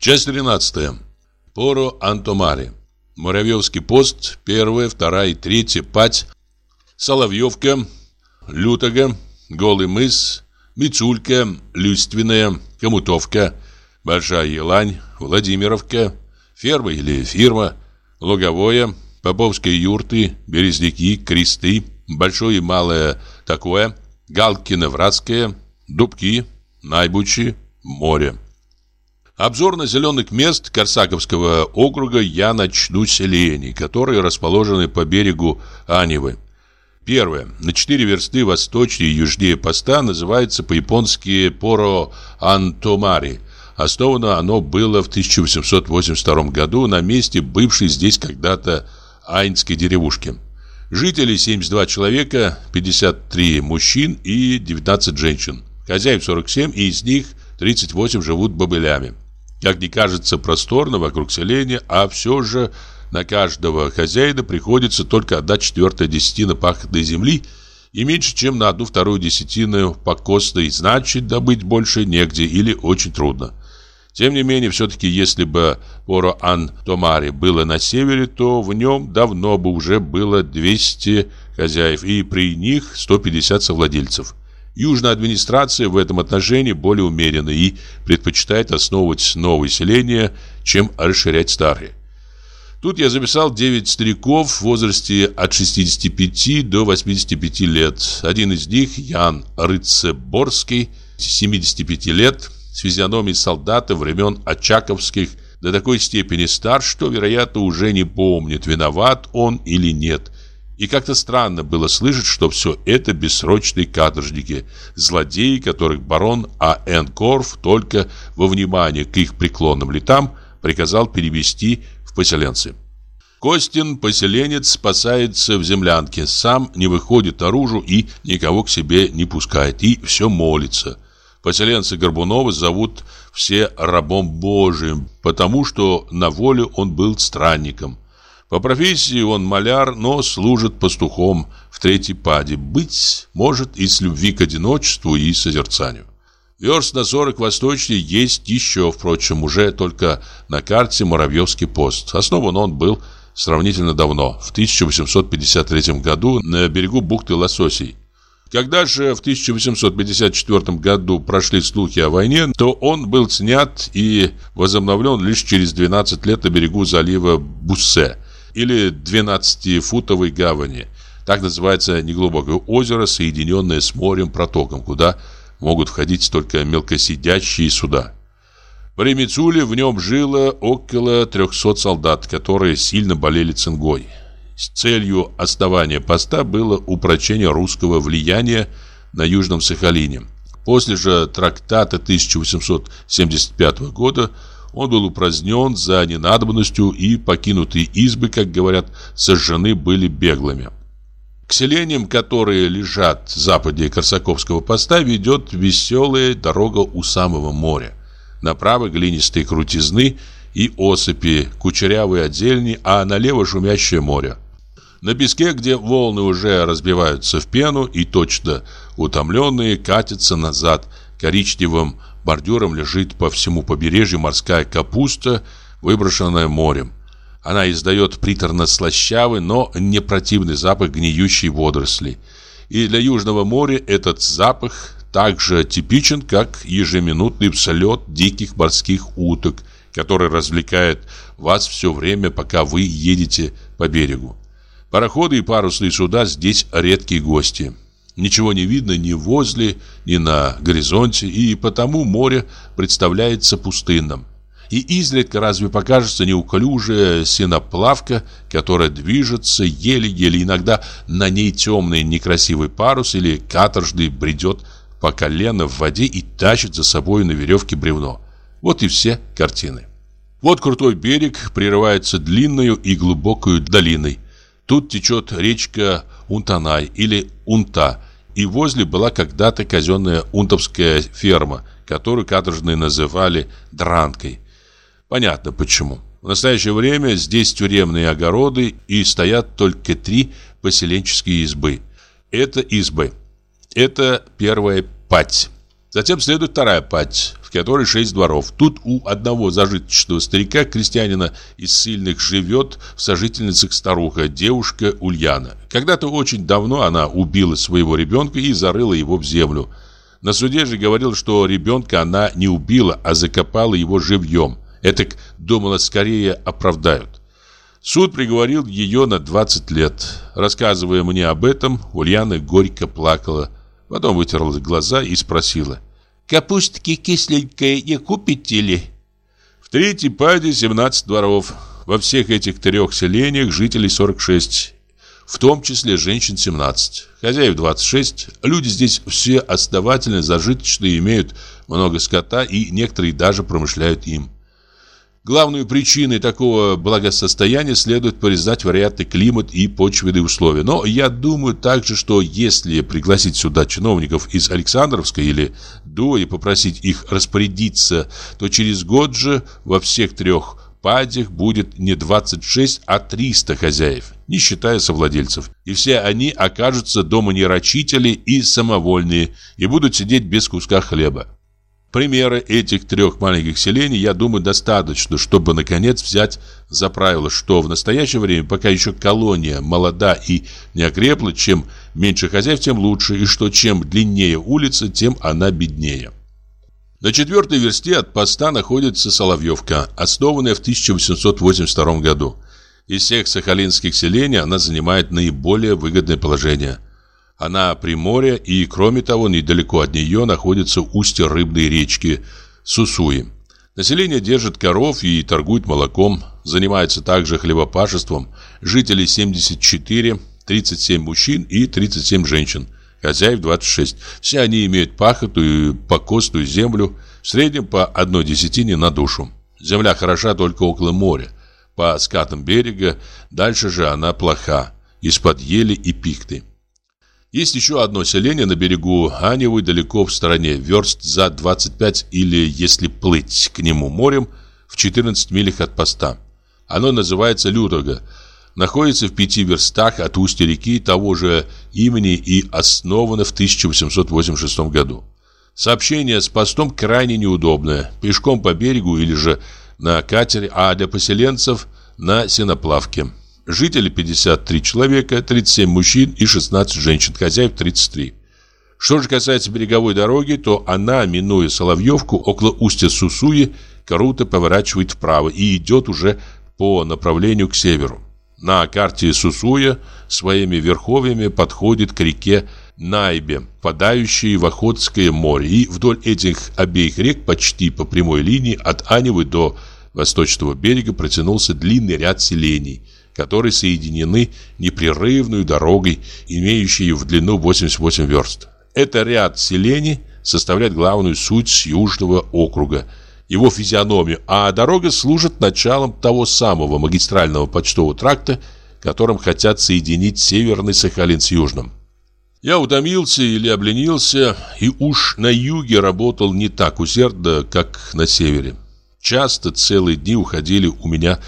Часть 13. Поро Антомари. Муравьевский пост, первая, вторая третья пать, Соловьевка, Лютога, Голый мыс, Мицулька, Люственная, Комутовка, Большая Елань, Владимировка, ферма или фирма, Луговое, Поповские юрты, Березняки, Кресты, Большое и Малое такое, Галкино-Вратское, Дубки, Найбучи, Море. Обзор населенных мест Корсаковского округа я начну с селений, которые расположены по берегу Анивы. Первое. На четыре версты восточнее и южнее поста называется по-японски Поро-Антомари. Основано оно было в 1882 году на месте бывшей здесь когда-то Айнской деревушки. Жители 72 человека, 53 мужчин и 19 женщин. Хозяев 47, и из них 38 живут бобылями. Как не кажется просторно вокруг селения, а все же на каждого хозяина приходится только одна четвертая десятина пахотной земли и меньше, чем на одну вторую десятину покосной, значит, добыть больше негде или очень трудно. Тем не менее, все-таки, если бы Поро-Ан-Томари было на севере, то в нем давно бы уже было 200 хозяев, и при них 150 совладельцев. Южная администрация в этом отношении более умерена и предпочитает основывать новые селения, чем расширять старые. Тут я записал 9 стариков в возрасте от 65 до 85 лет. Один из них, Ян Рыцеборский, 75 лет, с физиономией солдата времен Очаковских, до такой степени стар, что, вероятно, уже не помнит, виноват он или нет – и как-то странно было слышать, что все это бессрочные каторжники, злодеи, которых барон А.Н. Корф только во внимание к их преклонным летам приказал перевести в поселенцы. Костин, поселенец, спасается в землянке, сам не выходит наружу и никого к себе не пускает, и все молится. Поселенцы Горбунова зовут все рабом Божиим, потому что на воле он был странником. По профессии он маляр, но служит пастухом в третьей паде. Быть может из любви к одиночеству и созерцанию. Верст на 40 восточнее есть еще, впрочем, уже только на карте Муравьевский пост. Основан он был сравнительно давно, в 1853 году на берегу бухты Лососей. Когда же в 1854 году прошли слухи о войне, то он был снят и возобновлен лишь через 12 лет на берегу залива Буссе – или 12-футовой гавани. Так называется неглубокое озеро, соединенное с морем протоком, куда могут входить только мелкосидящие суда. При Мицуле в нем жило около 300 солдат, которые сильно болели цингой. С целью основания поста было упрочение русского влияния на Южном Сахалине. После же трактата 1875 года он был упразднен за ненадобностью, и покинутые избы, как говорят, сожжены были беглыми. К селениям, которые лежат западнее Корсаковского поста, ведет веселая дорога у самого моря. Направо глинистые крутизны и осыпи, кучерявые отдельни, а налево шумящее море. На песке, где волны уже разбиваются в пену и точно утомленные катятся назад коричневым бордюром лежит по всему побережью морская капуста, выброшенная морем. Она издает приторно-слащавый, но не противный запах гниющей водоросли. И для Южного моря этот запах так же типичен, как ежеминутный взлет диких морских уток, который развлекает вас все время, пока вы едете по берегу. Пароходы и парусные суда здесь редкие гости. Ничего не видно ни возле, ни на горизонте, и потому море представляется пустынным. И изредка разве покажется неуклюжая сеноплавка, которая движется еле-еле, иногда на ней темный некрасивый парус или каторжный бредет по колено в воде и тащит за собой на веревке бревно. Вот и все картины. Вот крутой берег прерывается длинную и глубокую долиной. Тут течет речка Унтанай или Унта, и возле была когда-то казенная унтовская ферма, которую каторжные называли Дранкой. Понятно почему. В настоящее время здесь тюремные огороды и стоят только три поселенческие избы. Это избы. Это первая пать. Затем следует вторая пать, в которой шесть дворов. Тут у одного зажиточного старика, крестьянина из сильных, живет в сожительницах старуха, девушка Ульяна. Когда-то очень давно она убила своего ребенка и зарыла его в землю. На суде же говорил, что ребенка она не убила, а закопала его живьем. Этак, думала, скорее оправдают. Суд приговорил ее на 20 лет. Рассказывая мне об этом, Ульяна горько плакала. Потом вытерла глаза и спросила. «Капустки кисленькой не купите ли?» В третьей паде 17 дворов. Во всех этих трех селениях жителей 46, в том числе женщин 17. Хозяев 26. Люди здесь все основательно зажиточные, имеют много скота и некоторые даже промышляют им. Главную причиной такого благосостояния следует признать вероятный климат и почвенные условия. Но я думаю также, что если пригласить сюда чиновников из Александровской или До и попросить их распорядиться, то через год же во всех трех падях будет не 26, а 300 хозяев, не считая совладельцев. И все они окажутся дома нерочители и самовольные, и будут сидеть без куска хлеба. Примеры этих трех маленьких селений, я думаю, достаточно, чтобы, наконец, взять за правило, что в настоящее время, пока еще колония молода и не окрепла, чем меньше хозяев, тем лучше, и что чем длиннее улица, тем она беднее. На четвертой версте от поста находится Соловьевка, основанная в 1882 году. Из всех сахалинских селений она занимает наиболее выгодное положение – она при море и, кроме того, недалеко от нее находится устье рыбной речки Сусуи. Население держит коров и торгует молоком, занимается также хлебопашеством. Жителей 74, 37 мужчин и 37 женщин. Хозяев 26. Все они имеют пахотую и покосную землю, в среднем по одной десятине на душу. Земля хороша только около моря. По скатам берега, дальше же она плоха, из-под ели и пикты. Есть еще одно селение на берегу Аневы, далеко в стороне, верст за 25 или, если плыть к нему морем, в 14 милях от поста. Оно называется Людога, находится в пяти верстах от устья реки того же имени и основано в 1886 году. Сообщение с постом крайне неудобное, пешком по берегу или же на катере, а для поселенцев на сеноплавке. Жители 53 человека, 37 мужчин и 16 женщин, хозяев 33. Что же касается береговой дороги, то она, минуя Соловьевку, около устья Сусуи, круто поворачивает вправо и идет уже по направлению к северу. На карте Сусуя своими верховьями подходит к реке Найбе, впадающей в Охотское море, и вдоль этих обеих рек почти по прямой линии от Аневы до восточного берега протянулся длинный ряд селений – которые соединены непрерывной дорогой, имеющей в длину 88 верст. Это ряд селений составляет главную суть южного округа, его физиономию, а дорога служит началом того самого магистрального почтового тракта, которым хотят соединить северный Сахалин с южным. Я утомился или обленился, и уж на юге работал не так усердно, как на севере. Часто целые дни уходили у меня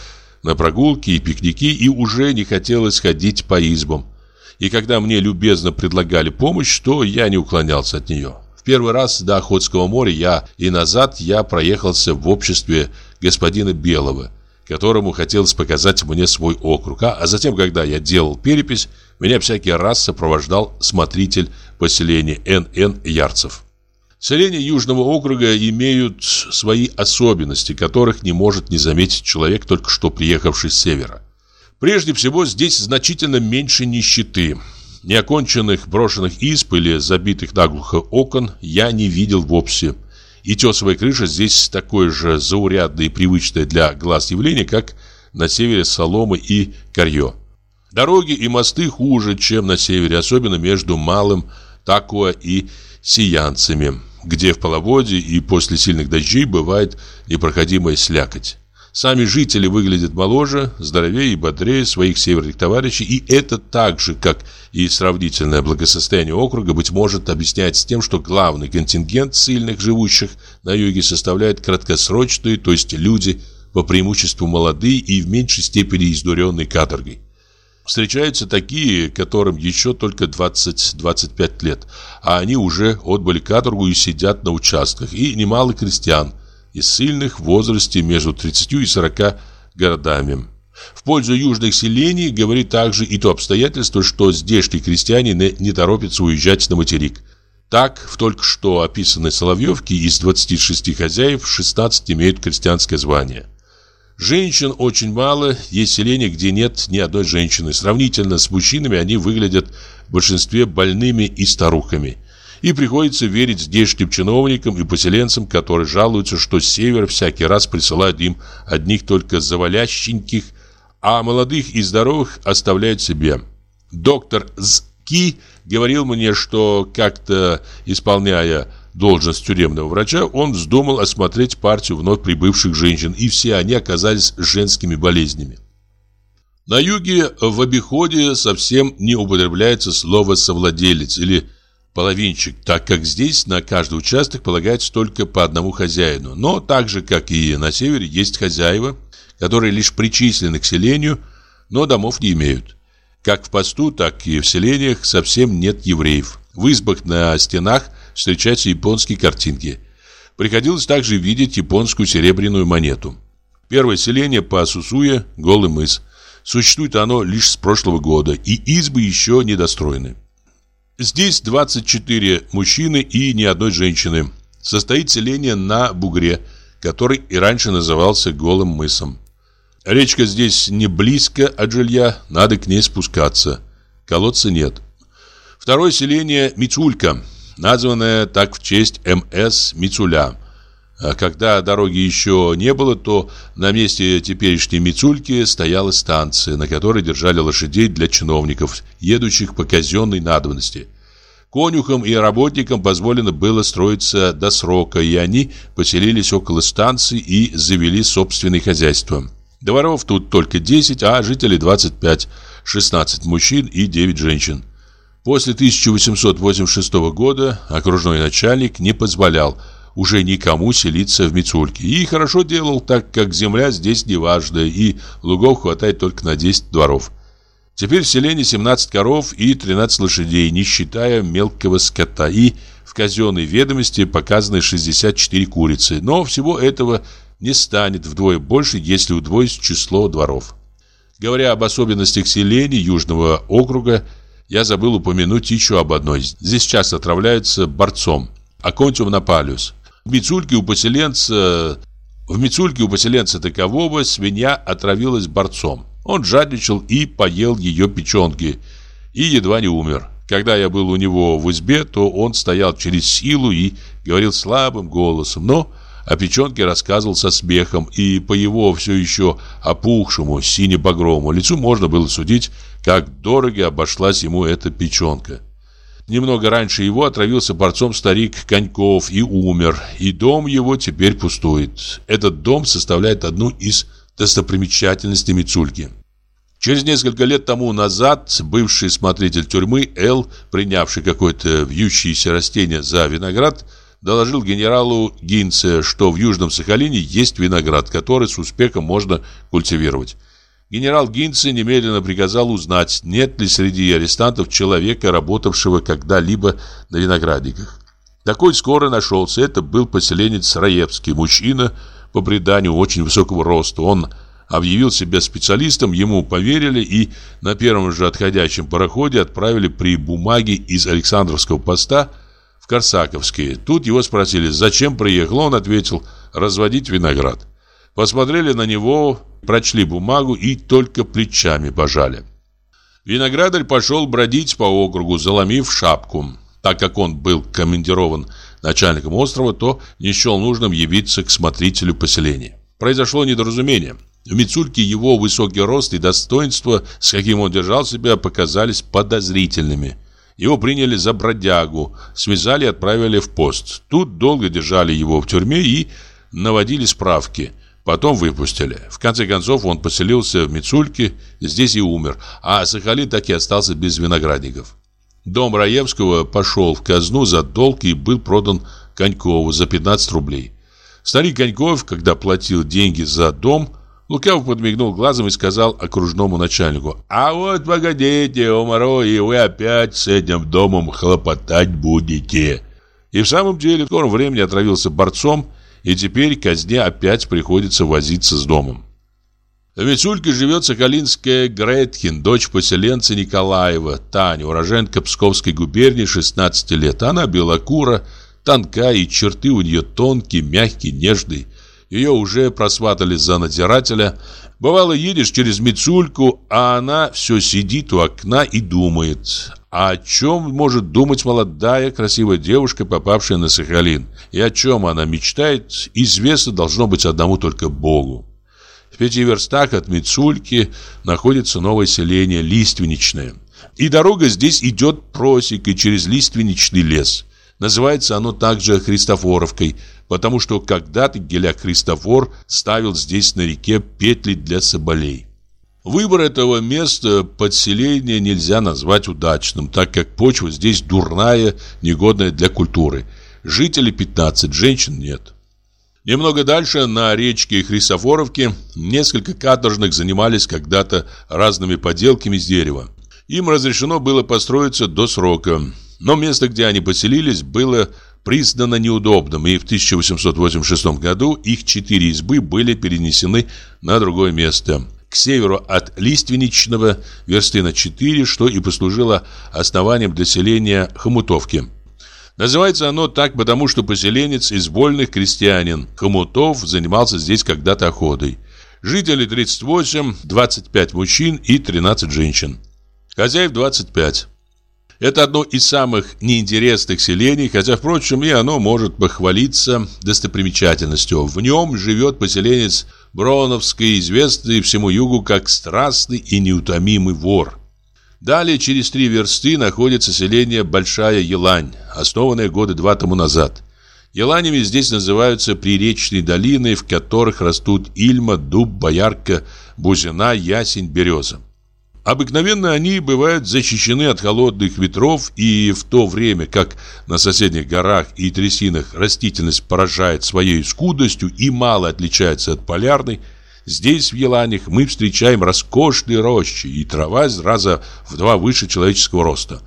на прогулки и пикники, и уже не хотелось ходить по избам. И когда мне любезно предлагали помощь, то я не уклонялся от нее. В первый раз до Охотского моря я и назад я проехался в обществе господина Белого, которому хотелось показать мне свой округ. А, а затем, когда я делал перепись, меня всякий раз сопровождал смотритель поселения Н.Н. Ярцев. Селения Южного округа имеют свои особенности, которых не может не заметить человек, только что приехавший с севера. Прежде всего, здесь значительно меньше нищеты. Неоконченных брошенных исп или забитых наглухо окон я не видел вовсе. И тесовая крыша здесь такое же заурядное и привычное для глаз явление, как на севере соломы и корье. Дороги и мосты хуже, чем на севере, особенно между Малым, Такуа и Сиянцами где в половодье и после сильных дождей бывает непроходимая слякоть. Сами жители выглядят моложе, здоровее и бодрее своих северных товарищей, и это так же, как и сравнительное благосостояние округа, быть может, объясняется тем, что главный контингент сильных живущих на юге составляет краткосрочные, то есть люди по преимуществу молодые и в меньшей степени издуренные каторгой. Встречаются такие, которым еще только 20-25 лет, а они уже отбыли каторгу и сидят на участках, и немало крестьян, из сильных возрасте между 30 и 40 городами. В пользу южных селений говорит также и то обстоятельство, что здешние крестьяне не торопятся уезжать на материк. Так, в только что описанной Соловьевке из 26 хозяев 16 имеют крестьянское звание. Женщин очень мало, есть селения, где нет ни одной женщины. Сравнительно с мужчинами они выглядят в большинстве больными и старухами. И приходится верить здешним чиновникам и поселенцам, которые жалуются, что с севера всякий раз присылают им одних только завалященьких, а молодых и здоровых оставляют себе. Доктор Зки говорил мне, что как-то исполняя должность тюремного врача, он вздумал осмотреть партию вновь прибывших женщин, и все они оказались женскими болезнями. На юге в обиходе совсем не употребляется слово «совладелец» или «половинчик», так как здесь на каждый участок полагается только по одному хозяину. Но так же, как и на севере, есть хозяева, которые лишь причислены к селению, но домов не имеют. Как в посту, так и в селениях совсем нет евреев. В избах на стенах – встречаются японские картинки. Приходилось также видеть японскую серебряную монету. Первое селение по Сусуе – Голый мыс. Существует оно лишь с прошлого года, и избы еще недостроены. Здесь 24 мужчины и ни одной женщины. Состоит селение на бугре, который и раньше назывался Голым мысом. Речка здесь не близко от жилья, надо к ней спускаться. Колодца нет. Второе селение Мицулька названная так в честь МС Мицуля. А когда дороги еще не было, то на месте теперешней Мицульки стояла станция, на которой держали лошадей для чиновников, едущих по казенной надобности. Конюхам и работникам позволено было строиться до срока, и они поселились около станции и завели собственное хозяйство. Дворов тут только 10, а жителей 25, 16 мужчин и 9 женщин. После 1886 года окружной начальник не позволял уже никому селиться в Мицульке. И хорошо делал, так как земля здесь неважная, и лугов хватает только на 10 дворов. Теперь в селении 17 коров и 13 лошадей, не считая мелкого скота, и в казенной ведомости показаны 64 курицы. Но всего этого не станет вдвое больше, если удвоить число дворов. Говоря об особенностях селений Южного округа, я забыл упомянуть еще об одной. Здесь часто отравляются борцом. Аконтиум напалиус. В Мицульке у поселенца... В Мицульке у поселенца такового свинья отравилась борцом. Он жадничал и поел ее печенки. И едва не умер. Когда я был у него в избе, то он стоял через силу и говорил слабым голосом, но о печенке рассказывал со смехом, и по его все еще опухшему сине-багровому лицу можно было судить, как дорого обошлась ему эта печенка. Немного раньше его отравился борцом старик Коньков и умер, и дом его теперь пустует. Этот дом составляет одну из достопримечательностей Мицульки. Через несколько лет тому назад бывший смотритель тюрьмы Эл, принявший какое-то вьющееся растение за виноград, доложил генералу Гинце, что в Южном Сахалине есть виноград, который с успехом можно культивировать. Генерал Гинце немедленно приказал узнать, нет ли среди арестантов человека, работавшего когда-либо на виноградниках. Такой скоро нашелся. Это был поселенец Раевский, мужчина, по преданию, очень высокого роста. Он объявил себя специалистом, ему поверили и на первом же отходящем пароходе отправили при бумаге из Александровского поста в Корсаковские. Тут его спросили, зачем приехал, он ответил, разводить виноград. Посмотрели на него, прочли бумагу и только плечами пожали. Виноградарь пошел бродить по округу, заломив шапку. Так как он был командирован начальником острова, то не счел нужным явиться к смотрителю поселения. Произошло недоразумение. В Мицульке его высокий рост и достоинство, с каким он держал себя, показались подозрительными. Его приняли за бродягу, связали и отправили в пост. Тут долго держали его в тюрьме и наводили справки. Потом выпустили. В конце концов он поселился в Мицульке, здесь и умер, а Сахалин так и остался без виноградников. Дом Раевского пошел в казну за долг и был продан Конькову за 15 рублей. Старик Коньков, когда платил деньги за дом, Лукавый подмигнул глазом и сказал окружному начальнику, «А вот погодите, Омаро, и вы опять с этим домом хлопотать будете». И в самом деле в скором времени отравился борцом, и теперь казне опять приходится возиться с домом. В Мицульке живет сахалинская Гретхен, дочь поселенца Николаева, Таня, уроженка Псковской губернии, 16 лет. Она белокура, тонка, и черты у нее тонкие, мягкие, нежные. Ее уже просватали за надзирателя. Бывало, едешь через Мицульку, а она все сидит у окна и думает. А о чем может думать молодая, красивая девушка, попавшая на Сахалин? И о чем она мечтает, известно должно быть одному только Богу. В пяти верстах от Мицульки находится новое селение Лиственничное. И дорога здесь идет просекой через Лиственничный лес. Называется оно также Христофоровкой, потому что когда-то Геляк Христофор ставил здесь на реке петли для соболей. Выбор этого места подселения нельзя назвать удачным, так как почва здесь дурная, негодная для культуры. Жителей 15, женщин нет. Немного дальше, на речке Христофоровке, несколько каторжных занимались когда-то разными поделками из дерева. Им разрешено было построиться до срока. Но место, где они поселились, было признано неудобным, и в 1886 году их четыре избы были перенесены на другое место, к северу от Лиственничного, версты на 4, что и послужило основанием для селения Хомутовки. Называется оно так, потому что поселенец из вольных крестьянин Хомутов занимался здесь когда-то охотой. Жители 38, 25 мужчин и 13 женщин. Хозяев 25. Это одно из самых неинтересных селений, хотя, впрочем, и оно может похвалиться достопримечательностью. В нем живет поселенец Броновский, известный всему югу как страстный и неутомимый вор. Далее, через три версты, находится селение Большая Елань, основанное года два тому назад. Еланями здесь называются приречные долины, в которых растут ильма, дуб, боярка, бузина, ясень, береза. Обыкновенно они бывают защищены от холодных ветров, и в то время как на соседних горах и трясинах растительность поражает своей скудостью и мало отличается от полярной, здесь, в Еланях, мы встречаем роскошные рощи, и трава раза в два выше человеческого роста.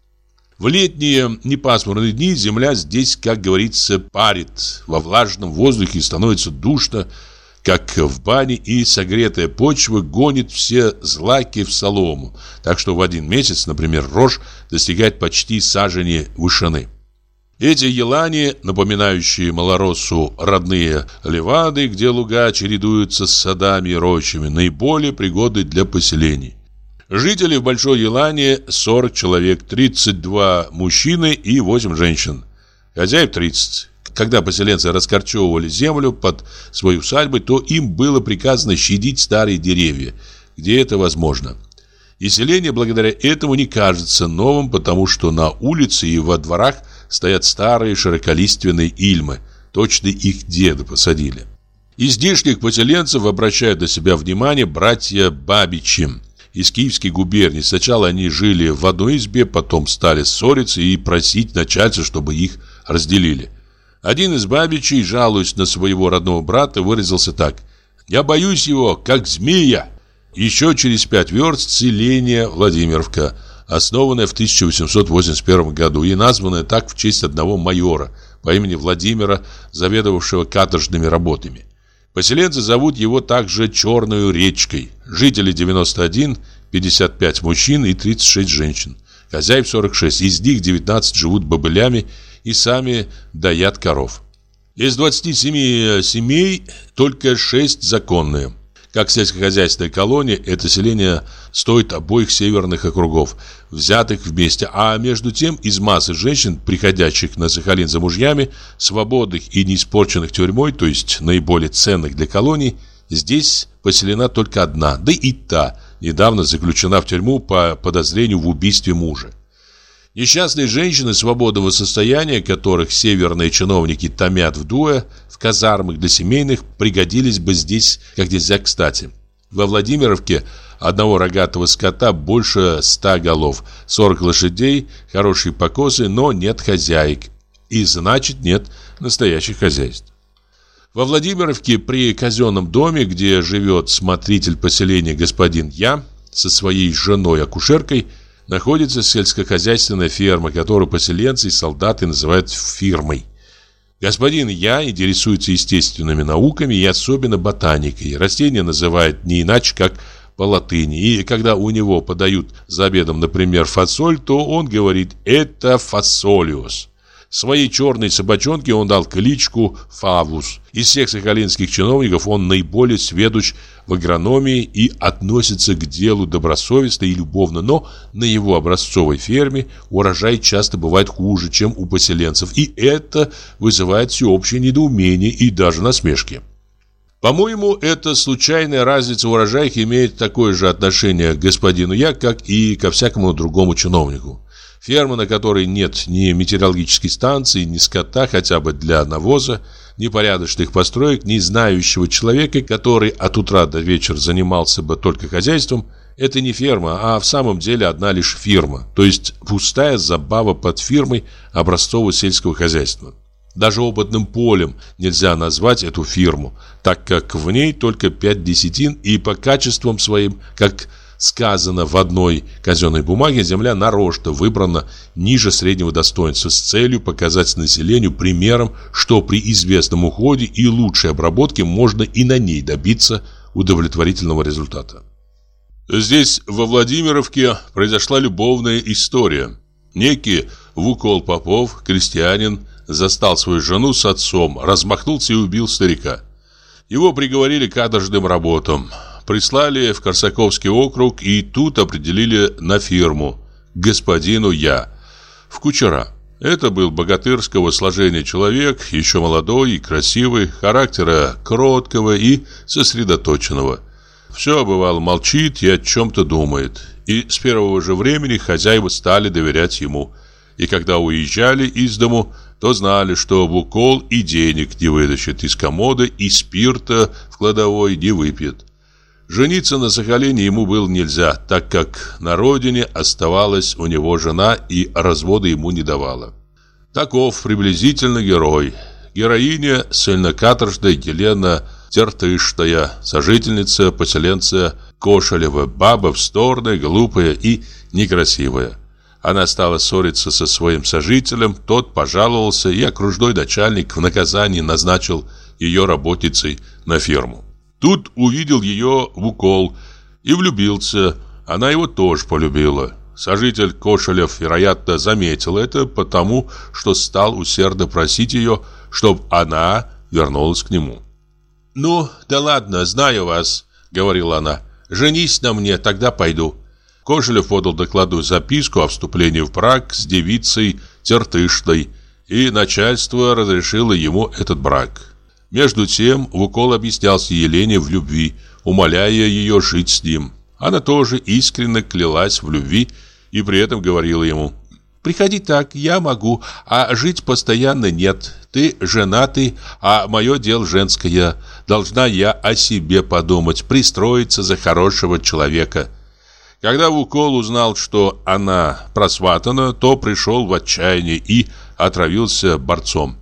В летние непасмурные дни земля здесь, как говорится, парит, во влажном воздухе становится душно, как в бане, и согретая почва гонит все злаки в солому, так что в один месяц, например, рожь достигает почти сажени вышины. Эти елани, напоминающие малороссу родные левады, где луга чередуются с садами и рощами, наиболее пригодны для поселений. Жители в Большой Елане 40 человек, 32 мужчины и 8 женщин. Хозяев 30. Когда поселенцы раскорчевывали землю под свои усадьбы, то им было приказано щадить старые деревья, где это возможно. И селение благодаря этому не кажется новым, потому что на улице и во дворах стоят старые широколиственные ильмы, точно их деды посадили. Из здешних поселенцев обращают на себя внимание братья Бабичи из Киевской губернии. Сначала они жили в одной избе, потом стали ссориться и просить начальства, чтобы их разделили. Один из бабичей, жалуясь на своего родного брата, выразился так. «Я боюсь его, как змея». Еще через пять верст селение Владимировка, основанное в 1881 году и названное так в честь одного майора по имени Владимира, заведовавшего каторжными работами. Поселенцы зовут его также Черную речкой. Жители 91, 55 мужчин и 36 женщин. Хозяев 46, из них 19 живут бобылями и сами доят коров. Из 27 семей только 6 законные. Как сельскохозяйственная колония, это селение стоит обоих северных округов, взятых вместе. А между тем, из массы женщин, приходящих на Сахалин за мужьями, свободных и не испорченных тюрьмой, то есть наиболее ценных для колоний, здесь поселена только одна, да и та недавно заключена в тюрьму по подозрению в убийстве мужа. Несчастные женщины свободного состояния, которых северные чиновники томят вдуя, в казармах для семейных, пригодились бы здесь как нельзя кстати. Во Владимировке одного рогатого скота больше ста голов, 40 лошадей, хорошие покосы, но нет хозяек. И значит нет настоящих хозяйств. Во Владимировке при казенном доме, где живет смотритель поселения господин Я, со своей женой-акушеркой, находится сельскохозяйственная ферма, которую поселенцы и солдаты называют фирмой. Господин Я интересуется естественными науками и особенно ботаникой. Растения называют не иначе, как по латыни. И когда у него подают за обедом, например, фасоль, то он говорит «это фасолиус». Своей черной собачонке он дал кличку Фавус. Из всех сахалинских чиновников он наиболее сведущ в агрономии и относится к делу добросовестно и любовно, но на его образцовой ферме урожай часто бывает хуже, чем у поселенцев, и это вызывает всеобщее недоумение и даже насмешки. По-моему, эта случайная разница в урожаях имеет такое же отношение к господину Я, как и ко всякому другому чиновнику. Ферма, на которой нет ни метеорологической станции, ни скота хотя бы для навоза, ни порядочных построек, ни знающего человека, который от утра до вечера занимался бы только хозяйством, это не ферма, а в самом деле одна лишь фирма, то есть пустая забава под фирмой образцового сельского хозяйства. Даже опытным полем нельзя назвать эту фирму, так как в ней только пять десятин и по качествам своим, как сказано в одной казенной бумаге, земля нарочно выбрана ниже среднего достоинства с целью показать населению примером, что при известном уходе и лучшей обработке можно и на ней добиться удовлетворительного результата. Здесь, во Владимировке, произошла любовная история. Некий Вукол Попов, крестьянин, застал свою жену с отцом, размахнулся и убил старика. Его приговорили к каторжным работам – прислали в Корсаковский округ и тут определили на фирму господину Я в кучера. Это был богатырского сложения человек, еще молодой и красивый, характера кроткого и сосредоточенного. Все, бывало, молчит и о чем-то думает. И с первого же времени хозяева стали доверять ему. И когда уезжали из дому, то знали, что Букол и денег не вытащит из комода, и спирта в кладовой не выпьет. Жениться на Сахалине ему было нельзя, так как на родине оставалась у него жена и развода ему не давала. Таков приблизительно герой. Героиня сильнокаторжная Елена Тертыштая, сожительница поселенца Кошелева, баба вздорная, глупая и некрасивая. Она стала ссориться со своим сожителем, тот пожаловался, и окружной начальник в наказании назначил ее работницей на ферму. Тут увидел ее в укол и влюбился. Она его тоже полюбила. Сожитель Кошелев, вероятно, заметил это, потому что стал усердно просить ее, чтобы она вернулась к нему. «Ну, да ладно, знаю вас», — говорила она. «Женись на мне, тогда пойду». Кошелев подал докладную записку о вступлении в брак с девицей Тертышной, и начальство разрешило ему этот брак. Между тем Вукол объяснялся Елене в любви, умоляя ее жить с ним. Она тоже искренне клялась в любви и при этом говорила ему «Приходи так, я могу, а жить постоянно нет. Ты женатый, а мое дело женское. Должна я о себе подумать, пристроиться за хорошего человека». Когда Вукол узнал, что она просватана, то пришел в отчаяние и отравился борцом.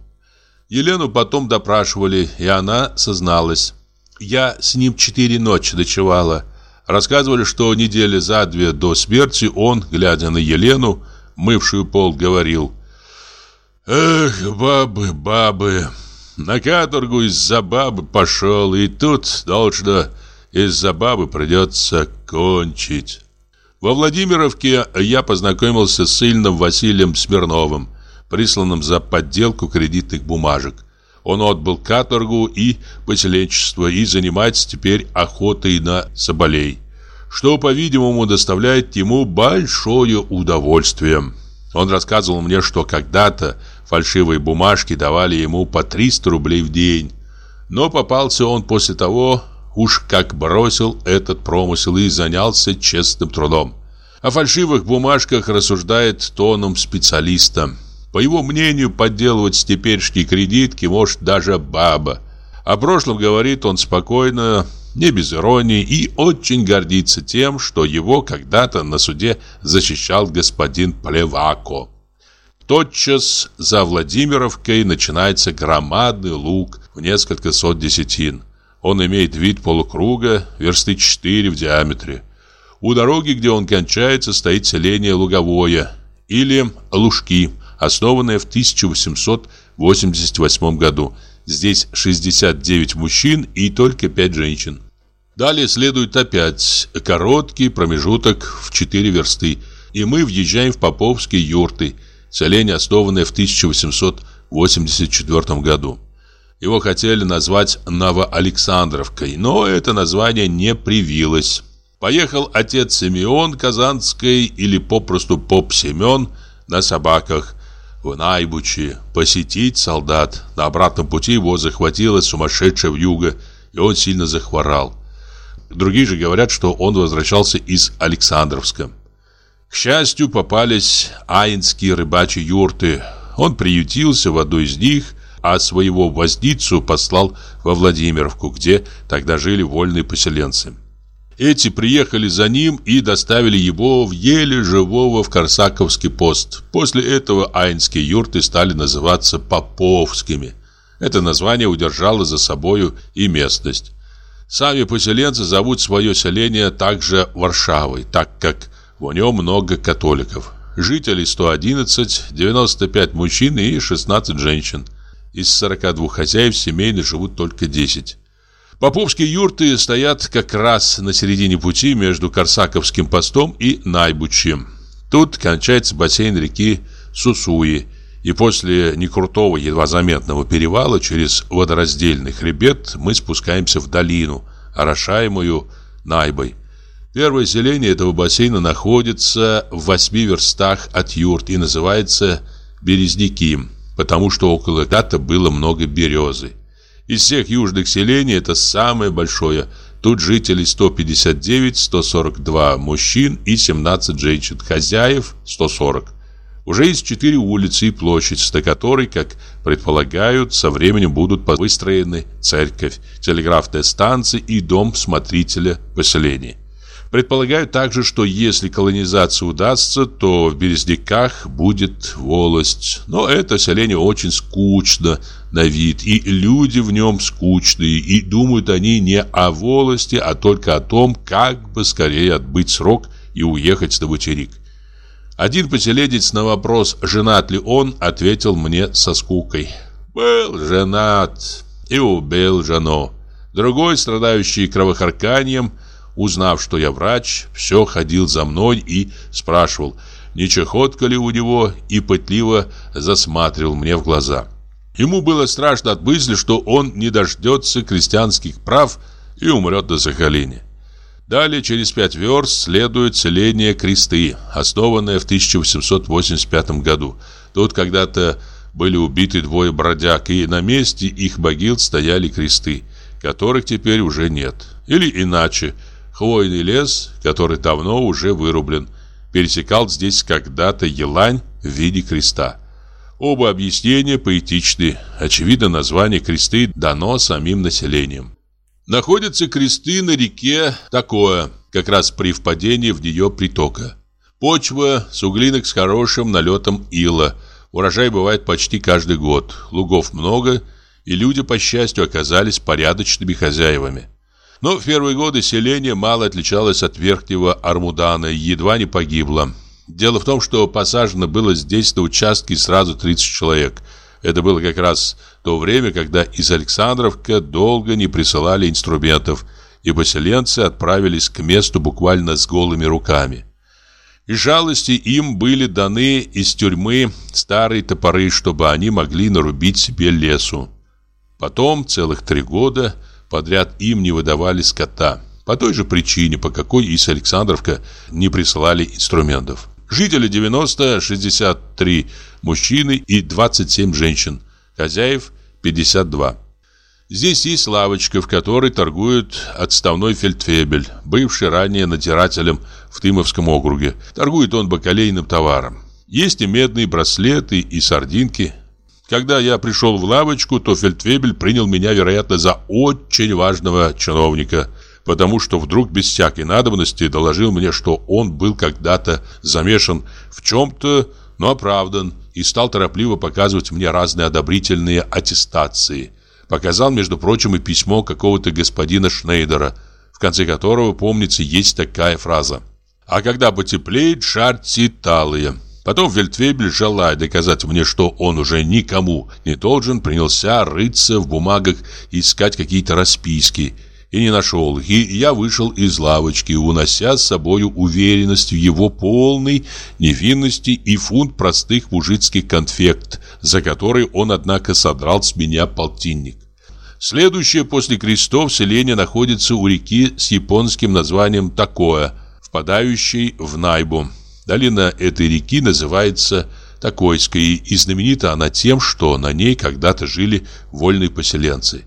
Елену потом допрашивали, и она созналась. Я с ним четыре ночи ночевала. Рассказывали, что недели за две до смерти он, глядя на Елену, мывшую пол, говорил «Эх, бабы, бабы, на каторгу из-за бабы пошел, и тут, должно, из-за бабы придется кончить». Во Владимировке я познакомился с сильным Василием Смирновым присланным за подделку кредитных бумажек. Он отбыл каторгу и поселенчество и занимается теперь охотой на соболей, что, по-видимому, доставляет ему большое удовольствие. Он рассказывал мне, что когда-то фальшивые бумажки давали ему по 300 рублей в день. Но попался он после того, уж как бросил этот промысел и занялся честным трудом. О фальшивых бумажках рассуждает тоном специалиста. По его мнению, подделывать теперешние кредитки может даже баба. О прошлом говорит он спокойно, не без иронии и очень гордится тем, что его когда-то на суде защищал господин Плевако. Тотчас за Владимировкой начинается громадный луг в несколько сот десятин. Он имеет вид полукруга, версты 4 в диаметре. У дороги, где он кончается, стоит селение Луговое или Лужки, основанное в 1888 году. Здесь 69 мужчин и только 5 женщин. Далее следует опять короткий промежуток в 4 версты, и мы въезжаем в Поповские юрты, селение, основанное в 1884 году. Его хотели назвать Новоалександровкой, но это название не привилось. Поехал отец Симеон Казанской или попросту поп Семен на собаках в Найбучи посетить солдат. На обратном пути его захватила сумасшедшая вьюга, и он сильно захворал. Другие же говорят, что он возвращался из Александровска. К счастью, попались аинские рыбачьи юрты. Он приютился в одной из них, а своего возницу послал во Владимировку, где тогда жили вольные поселенцы. Эти приехали за ним и доставили его в еле живого в Корсаковский пост. После этого аинские юрты стали называться Поповскими. Это название удержало за собою и местность. Сами поселенцы зовут свое селение также Варшавой, так как в нем много католиков. Жителей 111, 95 мужчин и 16 женщин. Из 42 хозяев семейно живут только 10. Поповские юрты стоят как раз на середине пути между Корсаковским постом и Найбучем. Тут кончается бассейн реки Сусуи, и после некрутого, едва заметного перевала через водораздельный хребет мы спускаемся в долину, орошаемую Найбой. Первое селение этого бассейна находится в восьми верстах от юрт и называется Березняки, потому что около Ката было много березы. Из всех южных селений это самое большое. Тут жителей 159, 142 мужчин и 17 женщин, хозяев 140. Уже есть четыре улицы и площадь, на которой, как предполагают, со временем будут выстроены церковь, телеграфная станция и дом смотрителя поселения. Предполагают также, что если колонизация удастся, то в Березняках будет волость. Но это селение очень скучно на вид, и люди в нем скучные, и думают они не о волости, а только о том, как бы скорее отбыть срок и уехать на материк. Один поселенец на вопрос, женат ли он, ответил мне со скукой. «Был женат и убил жену». Другой, страдающий кровохарканьем, Узнав, что я врач, все ходил за мной и спрашивал, не чехотка ли у него, и пытливо засматривал мне в глаза. Ему было страшно от мысли, что он не дождется крестьянских прав и умрет на Сахалине. Далее, через пять верст, следует селение Кресты, основанное в 1885 году. Тут когда-то были убиты двое бродяг, и на месте их могил стояли кресты, которых теперь уже нет. Или иначе – Хвойный лес, который давно уже вырублен, пересекал здесь когда-то елань в виде креста. Оба объяснения поэтичны. Очевидно, название кресты дано самим населением. Находятся кресты на реке такое, как раз при впадении в нее притока. Почва с углинок с хорошим налетом ила. Урожай бывает почти каждый год. Лугов много, и люди, по счастью, оказались порядочными хозяевами. Но в первые годы селение мало отличалось от верхнего Армудана и едва не погибло. Дело в том, что посажено было здесь на участке сразу 30 человек. Это было как раз то время, когда из Александровка долго не присылали инструментов, и поселенцы отправились к месту буквально с голыми руками. Из жалости им были даны из тюрьмы старые топоры, чтобы они могли нарубить себе лесу. Потом целых три года – подряд им не выдавали скота. По той же причине, по какой из Александровка не присылали инструментов. Жители 90, 63 мужчины и 27 женщин. Хозяев 52. Здесь есть лавочка, в которой торгует отставной фельдфебель, бывший ранее надзирателем в Тымовском округе. Торгует он бакалейным товаром. Есть и медные браслеты, и сардинки. Когда я пришел в лавочку, то Фельдфебель принял меня, вероятно, за очень важного чиновника, потому что вдруг без всякой надобности доложил мне, что он был когда-то замешан в чем-то, но оправдан, и стал торопливо показывать мне разные одобрительные аттестации. Показал, между прочим, и письмо какого-то господина Шнейдера, в конце которого, помнится, есть такая фраза. «А когда потеплеет, жарьте талые». Потом Вельтвебель, желая доказать мне, что он уже никому не должен, принялся рыться в бумагах и искать какие-то расписки. И не нашел И я вышел из лавочки, унося с собою уверенность в его полной невинности и фунт простых мужицких конфект, за который он, однако, содрал с меня полтинник. Следующее после крестов селение находится у реки с японским названием Такое, впадающей в Найбу. Долина этой реки называется Такойской, и знаменита она тем, что на ней когда-то жили вольные поселенцы.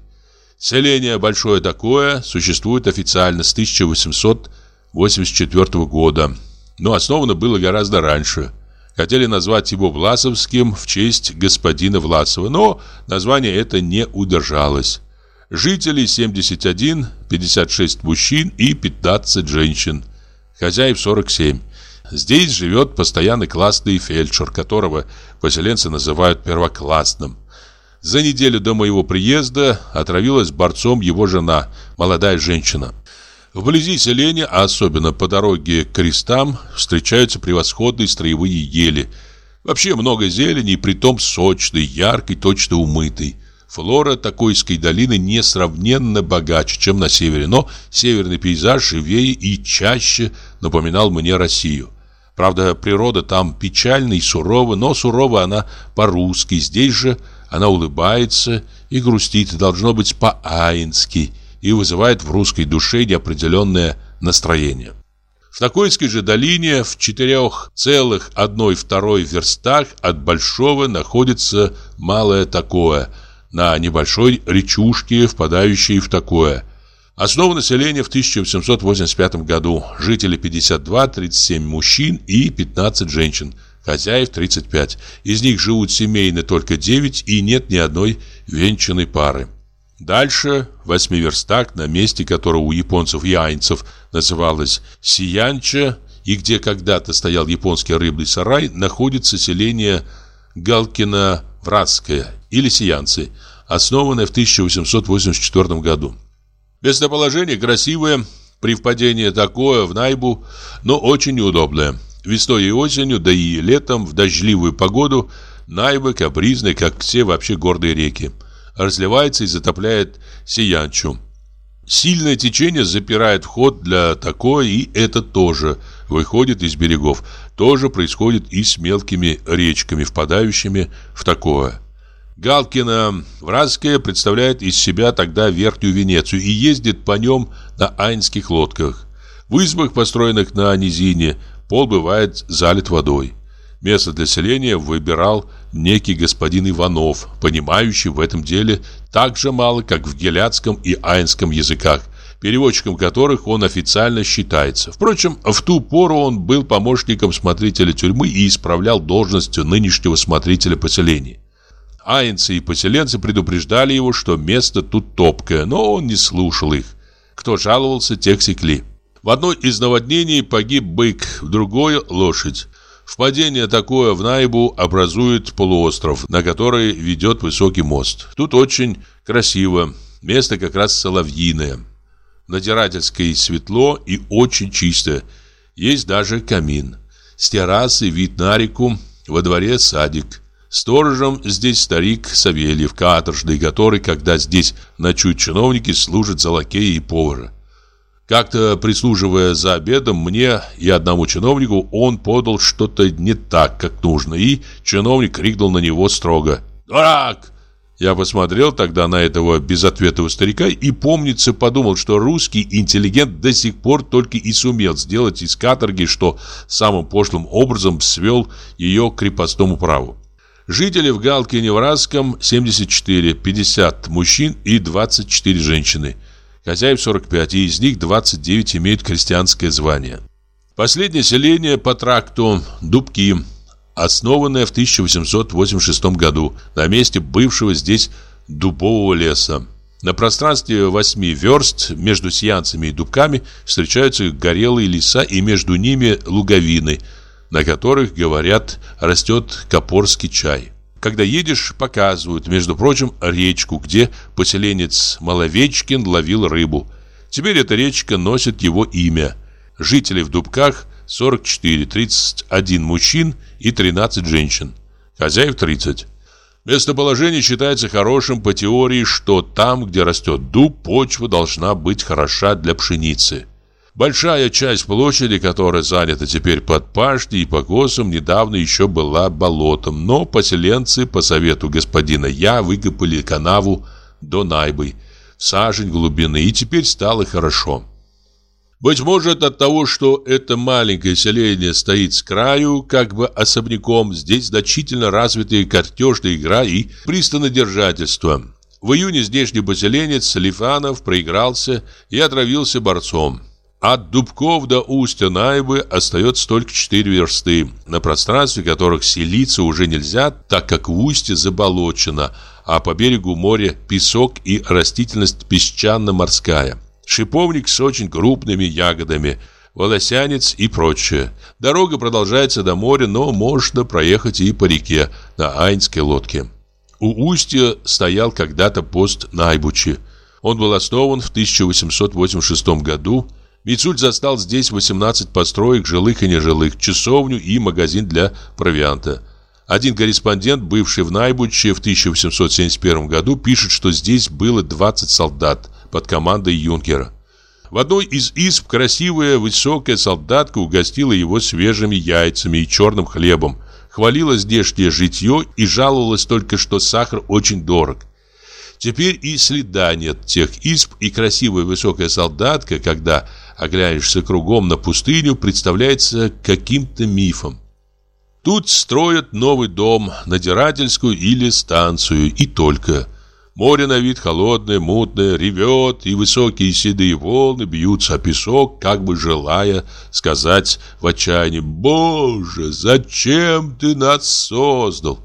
Селение Большое Такое существует официально с 1884 года, но основано было гораздо раньше. Хотели назвать его Власовским в честь господина Власова, но название это не удержалось. Жителей 71, 56 мужчин и 15 женщин. Хозяев 47. Здесь живет постоянный классный фельдшер, которого поселенцы называют первоклассным. За неделю до моего приезда отравилась борцом его жена, молодая женщина. Вблизи селения, а особенно по дороге к крестам, встречаются превосходные строевые ели. Вообще много зелени, притом сочной, яркой, точно умытой. Флора Такойской долины несравненно богаче, чем на севере, но северный пейзаж живее и чаще напоминал мне Россию. Правда, природа там печальна и сурова, но сурова она по-русски. Здесь же она улыбается и грустит, должно быть по-аински, и вызывает в русской душе неопределенное настроение. В Такойской же долине в четырех целых одной второй верстах от Большого находится Малое Такое, на небольшой речушке, впадающей в Такое – Основа населения в 1885 году. Жители 52, 37 мужчин и 15 женщин. Хозяев 35. Из них живут семейно только 9 и нет ни одной венчанной пары. Дальше, в восьми верстах, на месте которого у японцев и айнцев называлось Сиянча, и где когда-то стоял японский рыбный сарай, находится селение Галкино-Вратское или Сиянцы, основанное в 1884 году. Местоположение красивое, при впадении такое в Найбу, но очень неудобное. Весной и осенью, да и летом в дождливую погоду Найба капризная, как все вообще гордые реки. Разливается и затопляет Сиянчу. Сильное течение запирает вход для такое, и это тоже выходит из берегов. Тоже происходит и с мелкими речками, впадающими в такое. Галкина Вразская представляет из себя тогда Верхнюю Венецию и ездит по нем на айнских лодках. В избах, построенных на низине, пол бывает залит водой. Место для селения выбирал некий господин Иванов, понимающий в этом деле так же мало, как в геляцком и айнском языках, переводчиком которых он официально считается. Впрочем, в ту пору он был помощником смотрителя тюрьмы и исправлял должность нынешнего смотрителя поселения. Айнцы и поселенцы предупреждали его, что место тут топкое, но он не слушал их. Кто жаловался, тех секли. В одной из наводнений погиб бык, в другой – лошадь. Впадение такое в Найбу образует полуостров, на который ведет высокий мост. Тут очень красиво, место как раз соловьиное. Надирательское светло и очень чисто. Есть даже камин. С террасы вид на реку, во дворе садик. Сторожем здесь старик Савельев, каторжный, который, когда здесь ночуют чиновники, служит за лакея и повара. Как-то прислуживая за обедом мне и одному чиновнику, он подал что-то не так, как нужно, и чиновник крикнул на него строго «Дурак!». Я посмотрел тогда на этого безответного старика и, помнится, подумал, что русский интеллигент до сих пор только и сумел сделать из каторги, что самым пошлым образом свел ее к крепостному праву. Жители в Галкине-Вразском 74, 50 мужчин и 24 женщины. Хозяев 45, и из них 29 имеют крестьянское звание. Последнее селение по тракту Дубки, основанное в 1886 году на месте бывшего здесь дубового леса. На пространстве 8 верст между Сианцами и Дубками встречаются горелые леса и между ними луговины – на которых, говорят, растет копорский чай. Когда едешь, показывают, между прочим, речку, где поселенец Маловечкин ловил рыбу. Теперь эта речка носит его имя. Жителей в Дубках 44, 31 мужчин и 13 женщин. Хозяев 30. Местоположение считается хорошим по теории, что там, где растет дуб, почва должна быть хороша для пшеницы. Большая часть площади, которая занята теперь под пашней и покосом, недавно еще была болотом, но поселенцы по совету господина Я выкопали канаву до Найбы, сажень глубины, и теперь стало хорошо. Быть может от того, что это маленькое селение стоит с краю, как бы особняком, здесь значительно развиты картежная игра и пристанодержательство. В июне здешний поселенец Лифанов проигрался и отравился борцом. От Дубков до устья Найбы остается только 4 версты, на пространстве которых селиться уже нельзя, так как в устье заболочено, а по берегу моря песок и растительность песчано-морская. Шиповник с очень крупными ягодами, волосянец и прочее. Дорога продолжается до моря, но можно проехать и по реке на Айнской лодке. У устья стоял когда-то пост Найбучи. Он был основан в 1886 году Мицуль застал здесь 18 построек, жилых и нежилых, часовню и магазин для провианта. Один корреспондент, бывший в Найбуче в 1871 году, пишет, что здесь было 20 солдат под командой юнкера. В одной из изб красивая высокая солдатка угостила его свежими яйцами и черным хлебом, хвалила здешнее житье и жаловалась только, что сахар очень дорог. Теперь и следа нет тех изб, и красивая высокая солдатка, когда оглянешься кругом на пустыню, представляется каким-то мифом. Тут строят новый дом, надирательскую или станцию, и только. Море на вид холодное, мутное, ревет, и высокие седые волны бьются о песок, как бы желая сказать в отчаянии «Боже, зачем ты нас создал?»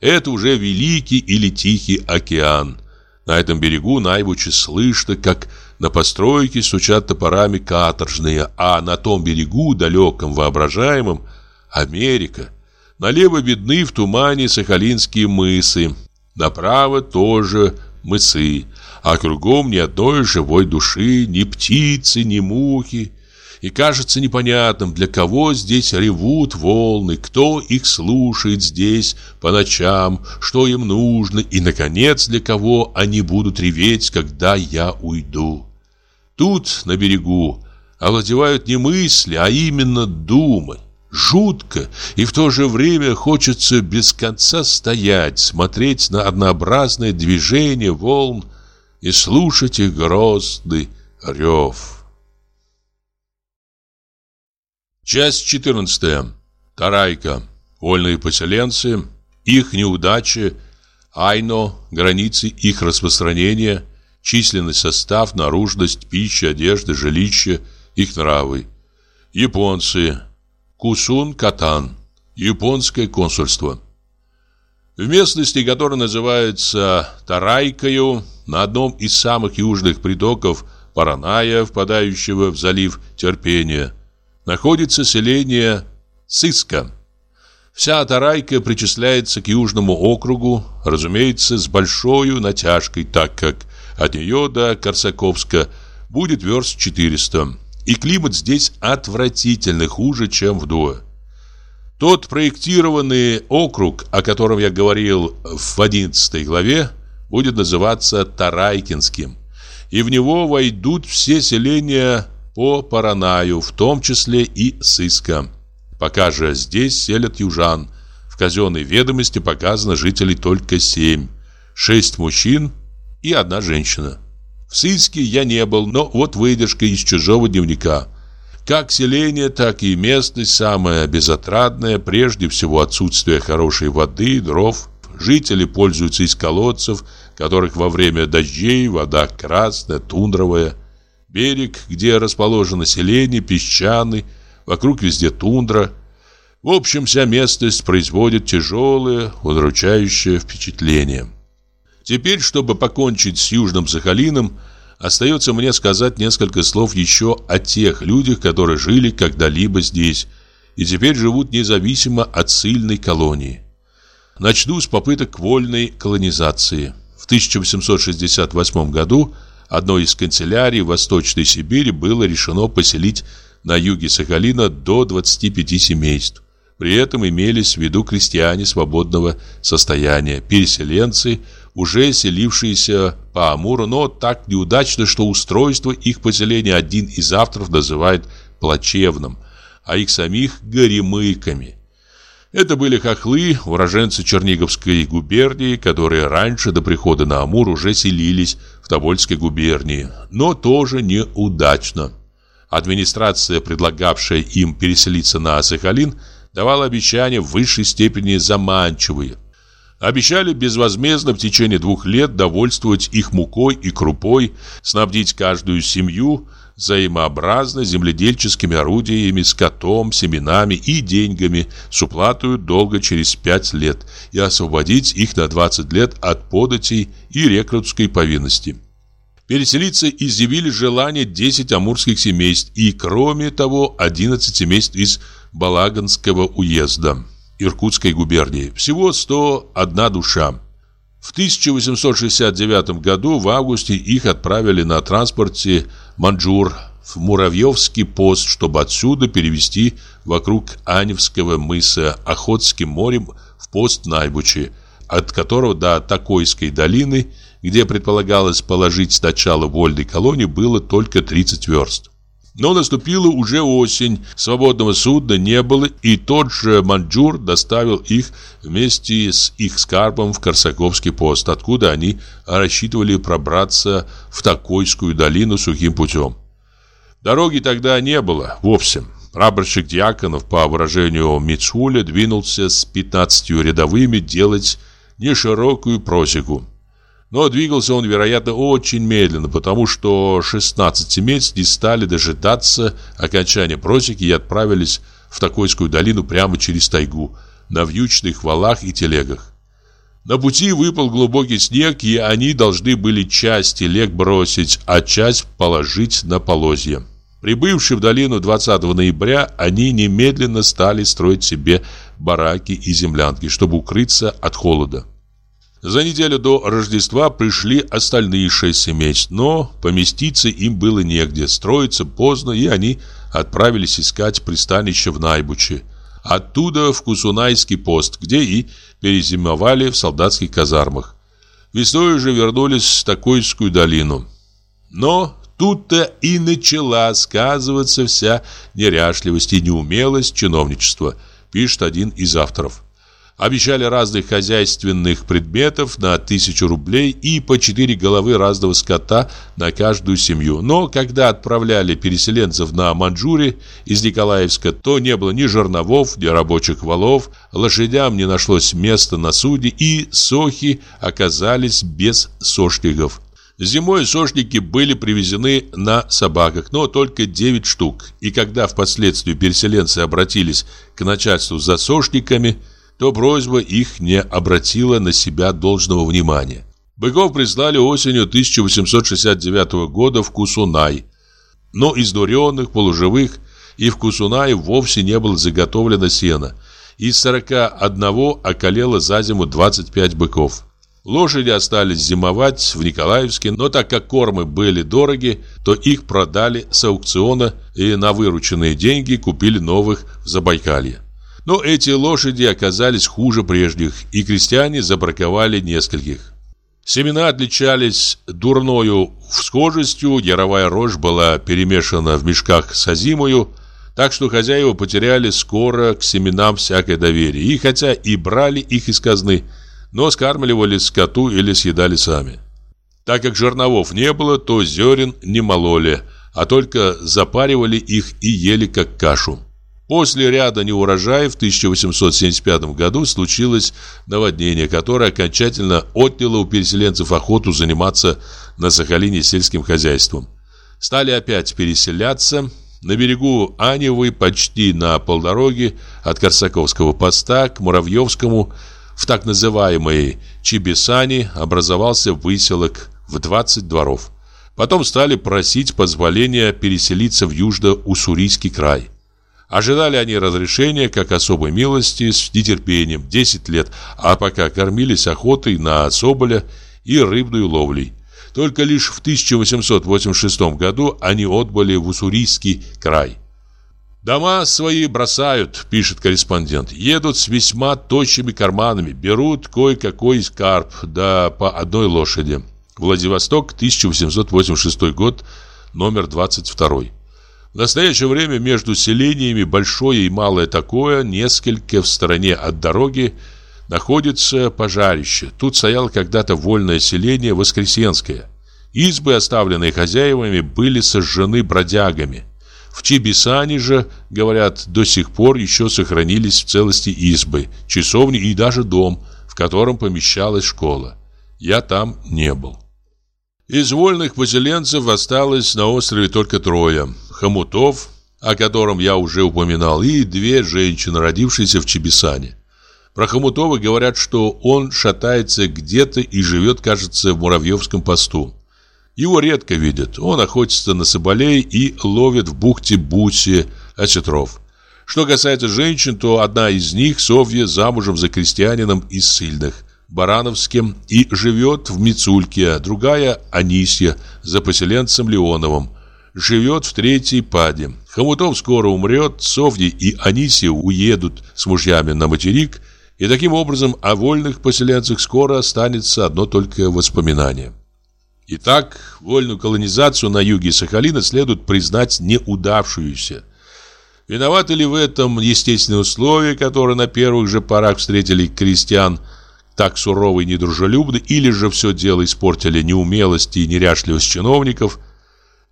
Это уже великий или тихий океан. На этом берегу наибуче слышно, как на постройке стучат топорами каторжные, а на том берегу, далеком воображаемом, Америка. Налево видны в тумане сахалинские мысы, направо тоже мысы, а кругом ни одной живой души, ни птицы, ни мухи. И кажется непонятным, для кого здесь ревут волны, кто их слушает здесь по ночам, что им нужно, и, наконец, для кого они будут реветь, когда я уйду. Тут, на берегу, овладевают не мысли, а именно думы. Жутко, и в то же время хочется без конца стоять, смотреть на однообразное движение волн и слушать их грозный рев. Часть 14. Тарайка. Вольные поселенцы. Их неудачи. Айно. Границы их распространения. Численный состав, наружность, пища, одежда, жилище. Их нравы. Японцы. Кусун Катан. Японское консульство. В местности, которая называется Тарайкою, на одном из самых южных притоков Параная, впадающего в залив Терпения, находится селение Сыска. Вся Тарайка причисляется к Южному округу, разумеется, с большой натяжкой, так как от нее до Корсаковска будет верст 400. И климат здесь отвратительно хуже, чем в Дуэ. Тот проектированный округ, о котором я говорил в 11 главе, будет называться Тарайкинским. И в него войдут все селения по Паранаю, в том числе и сыска. Пока же здесь селят южан. В казенной ведомости показано жителей только семь. Шесть мужчин и одна женщина. В Сыске я не был, но вот выдержка из чужого дневника. Как селение, так и местность самая безотрадная, прежде всего отсутствие хорошей воды, дров. Жители пользуются из колодцев, которых во время дождей вода красная, тундровая. Берег, где расположено селение, песчаный, вокруг везде тундра. В общем, вся местность производит тяжелое, удручающее впечатление. Теперь, чтобы покончить с Южным Сахалином, остается мне сказать несколько слов еще о тех людях, которые жили когда-либо здесь, и теперь живут независимо от сильной колонии. Начну с попыток вольной колонизации. В 1868 году одной из канцелярий Восточной Сибири было решено поселить на юге Сахалина до 25 семейств. При этом имелись в виду крестьяне свободного состояния, переселенцы, уже селившиеся по Амуру, но так неудачно, что устройство их поселения один из авторов называет плачевным, а их самих – горемыками. Это были хохлы, уроженцы Черниговской губернии, которые раньше до прихода на Амур уже селились в Тобольской губернии, но тоже неудачно. Администрация, предлагавшая им переселиться на Сахалин, давала обещания в высшей степени заманчивые. Обещали безвозмездно в течение двух лет довольствовать их мукой и крупой, снабдить каждую семью взаимообразно земледельческими орудиями, скотом, семенами и деньгами с уплатой долго через пять лет и освободить их на 20 лет от податей и рекрутской повинности. Переселиться изъявили желание 10 амурских семейств и, кроме того, 11 семейств из Балаганского уезда Иркутской губернии. Всего 101 душа. В 1869 году в августе их отправили на транспорте Манджур в Муравьевский пост, чтобы отсюда перевести вокруг Аневского мыса Охотским морем в пост Найбучи, от которого до Такойской долины, где предполагалось положить начало вольной колонии, было только 30 верст. Но наступила уже осень, свободного судна не было, и тот же Манджур доставил их вместе с их скарбом в Корсаковский пост, откуда они рассчитывали пробраться в Такойскую долину сухим путем. Дороги тогда не было вовсе. Прапорщик Дьяконов, по выражению Мицхуля, двинулся с 15 рядовыми делать неширокую просеку. Но двигался он, вероятно, очень медленно, потому что 16 семейств не стали дожидаться окончания просеки и отправились в Такойскую долину прямо через тайгу, на вьючных валах и телегах. На пути выпал глубокий снег, и они должны были часть телег бросить, а часть положить на полозья. Прибывшие в долину 20 ноября, они немедленно стали строить себе бараки и землянки, чтобы укрыться от холода. За неделю до Рождества пришли остальные шесть семейств, но поместиться им было негде, строиться поздно, и они отправились искать пристанище в Найбуче. Оттуда в Кусунайский пост, где и перезимовали в солдатских казармах. Весной же вернулись в Такойскую долину. Но тут-то и начала сказываться вся неряшливость и неумелость чиновничества, пишет один из авторов. Обещали разных хозяйственных предметов на тысячу рублей и по четыре головы разного скота на каждую семью. Но когда отправляли переселенцев на Манчжуре из Николаевска, то не было ни жерновов, ни рабочих валов, лошадям не нашлось места на суде и сохи оказались без сошников. Зимой сошники были привезены на собаках, но только 9 штук. И когда впоследствии переселенцы обратились к начальству за сошниками – то просьба их не обратила на себя должного внимания. Быков прислали осенью 1869 года в Кусунай. Но из дуренных, полуживых и в Кусунае вовсе не было заготовлено сена. Из 41 околело за зиму 25 быков. Лошади остались зимовать в Николаевске, но так как кормы были дороги, то их продали с аукциона и на вырученные деньги купили новых в Забайкалье. Но эти лошади оказались хуже прежних, и крестьяне забраковали нескольких. Семена отличались дурною всхожестью, яровая рожь была перемешана в мешках с озимою, так что хозяева потеряли скоро к семенам всякое доверие, и хотя и брали их из казны, но скармливали скоту или съедали сами. Так как жерновов не было, то зерен не мололи, а только запаривали их и ели как кашу. После ряда неурожаев в 1875 году случилось наводнение, которое окончательно отняло у переселенцев охоту заниматься на Сахалине сельским хозяйством. Стали опять переселяться. На берегу Аневы, почти на полдороге от Корсаковского поста к Муравьевскому, в так называемой Чебесане образовался выселок в 20 дворов. Потом стали просить позволения переселиться в южно-уссурийский край. Ожидали они разрешения как особой милости с нетерпением 10 лет, а пока кормились охотой на соболя и рыбной ловлей. Только лишь в 1886 году они отбыли в Уссурийский край. «Дома свои бросают», — пишет корреспондент, «едут с весьма тощими карманами, берут кое-какой скарб, да по одной лошади». Владивосток, 1886 год, номер 22. В настоящее время между селениями Большое и Малое Такое, несколько в стороне от дороги, находится пожарище. Тут стояло когда-то вольное селение Воскресенское. Избы, оставленные хозяевами, были сожжены бродягами. В Чебисане же, говорят, до сих пор еще сохранились в целости избы, часовни и даже дом, в котором помещалась школа. Я там не был. Из вольных поселенцев осталось на острове только трое. Хомутов, о котором я уже упоминал, и две женщины, родившиеся в Чебисане. Про Хомутова говорят, что он шатается где-то и живет, кажется, в Муравьевском посту. Его редко видят. Он охотится на соболей и ловит в бухте Буси осетров. Что касается женщин, то одна из них, Софья, замужем за крестьянином из Сыльных, Барановским, и живет в Мицульке, а другая, Анисья, за поселенцем Леоновым, живет в третьей паде. Хомутов скоро умрет, Софья и Анисия уедут с мужьями на материк, и таким образом о вольных поселенцах скоро останется одно только воспоминание. Итак, вольную колонизацию на юге Сахалина следует признать неудавшуюся. Виноваты ли в этом естественные условия, которые на первых же порах встретили крестьян так сурово и недружелюбно, или же все дело испортили неумелость и неряшливость чиновников,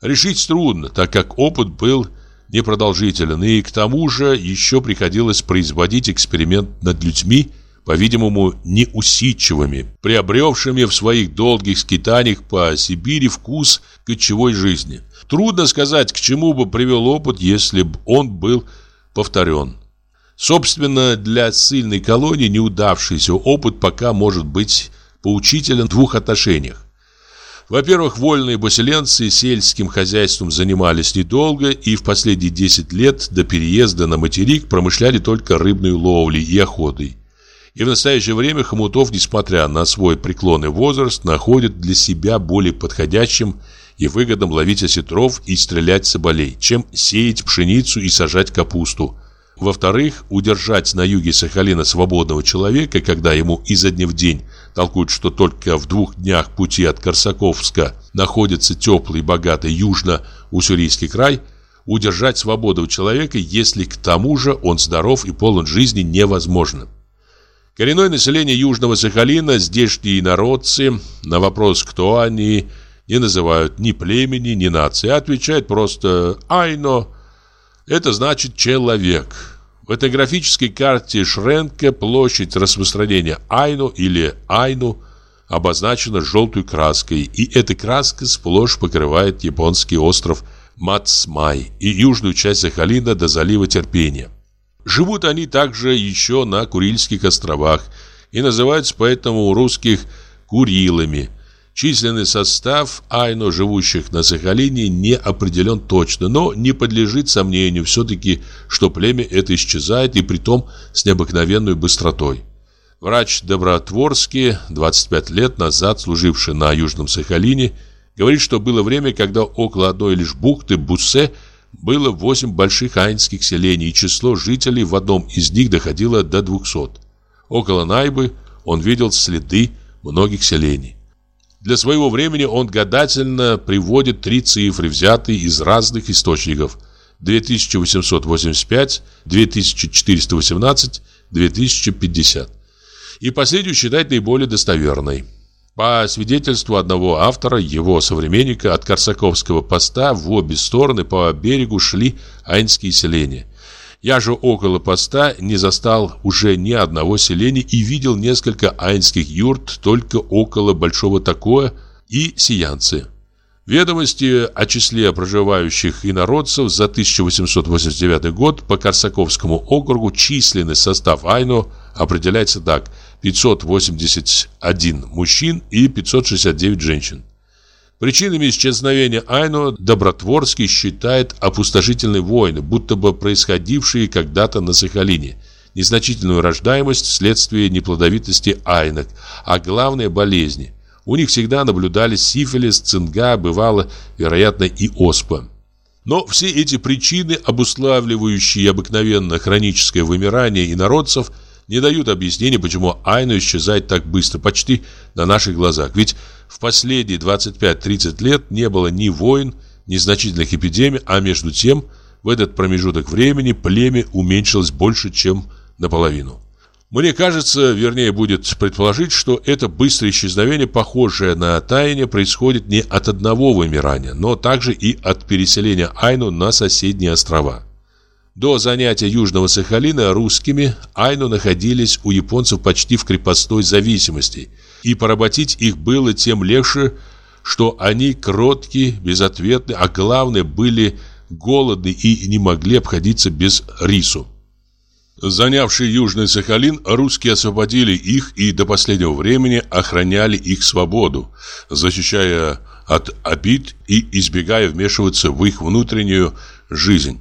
решить трудно, так как опыт был непродолжителен, и к тому же еще приходилось производить эксперимент над людьми, по-видимому, неусидчивыми, приобревшими в своих долгих скитаниях по Сибири вкус кочевой жизни. Трудно сказать, к чему бы привел опыт, если бы он был повторен. Собственно, для сильной колонии неудавшийся опыт пока может быть поучителен в двух отношениях. Во-первых, вольные поселенцы сельским хозяйством занимались недолго и в последние 10 лет до переезда на материк промышляли только рыбной ловлей и охотой. И в настоящее время Хомутов, несмотря на свой преклонный возраст, находит для себя более подходящим и выгодным ловить осетров и стрелять соболей, чем сеять пшеницу и сажать капусту. Во-вторых, удержать на юге Сахалина свободного человека, когда ему изо дня в день толкуют, что только в двух днях пути от Корсаковска находится теплый, богатый южно-уссурийский край, удержать свободного человека, если к тому же он здоров и полон жизни, невозможно. Коренное население Южного Сахалина, здешние народцы, на вопрос «кто они?» не называют ни племени, ни нации, а отвечают просто «айно». Это значит «человек». В этнографической карте Шренке площадь распространения Айну или Айну обозначена желтой краской, и эта краска сплошь покрывает японский остров Мацмай и южную часть Сахалина до залива Терпения. Живут они также еще на Курильских островах и называются поэтому у русских Курилами. Численный состав айно, живущих на Сахалине, не определен точно, но не подлежит сомнению все-таки, что племя это исчезает и притом с необыкновенной быстротой. Врач Добротворский, 25 лет назад служивший на Южном Сахалине, говорит, что было время, когда около одной лишь бухты Буссе – было 8 больших айнских селений, и число жителей в одном из них доходило до 200. Около Найбы он видел следы многих селений. Для своего времени он гадательно приводит три цифры, взятые из разных источников. 2885, 2418, 2050. И последнюю считает наиболее достоверной. По свидетельству одного автора, его современника, от Корсаковского поста в обе стороны по берегу шли айнские селения. Я же около поста не застал уже ни одного селения и видел несколько айнских юрт только около Большого Такоя и Сиянцы. Ведомости о числе проживающих инородцев за 1889 год по Корсаковскому округу численный состав Айно определяется так – 581 мужчин и 569 женщин. Причинами исчезновения Айно Добротворский считает опустошительные войны, будто бы происходившие когда-то на Сахалине, незначительную рождаемость вследствие неплодовитости айнок, а главное – болезни. У них всегда наблюдались сифилис, цинга, бывало, вероятно, и оспа. Но все эти причины, обуславливающие обыкновенно хроническое вымирание инородцев, не дают объяснения, почему Айну исчезает так быстро, почти на наших глазах. Ведь в последние 25-30 лет не было ни войн, ни значительных эпидемий, а между тем в этот промежуток времени племя уменьшилось больше, чем наполовину. Мне кажется, вернее будет предположить, что это быстрое исчезновение, похожее на таяние, происходит не от одного вымирания, но также и от переселения Айну на соседние острова. До занятия Южного Сахалина русскими Айну находились у японцев почти в крепостной зависимости, и поработить их было тем легче, что они кроткие, безответны, а главное были голодны и не могли обходиться без рису. Занявшие Южный Сахалин, русские освободили их и до последнего времени охраняли их свободу, защищая от обид и избегая вмешиваться в их внутреннюю жизнь.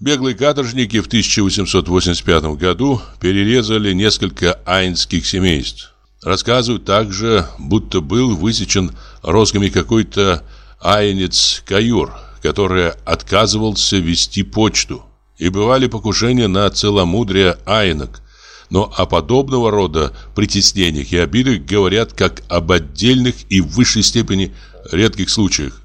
Беглые каторжники в 1885 году перерезали несколько айнских семейств. Рассказывают также, будто был высечен розгами какой-то айнец-каюр, который отказывался вести почту и бывали покушения на целомудрие айнок. Но о подобного рода притеснениях и обидах говорят как об отдельных и в высшей степени редких случаях.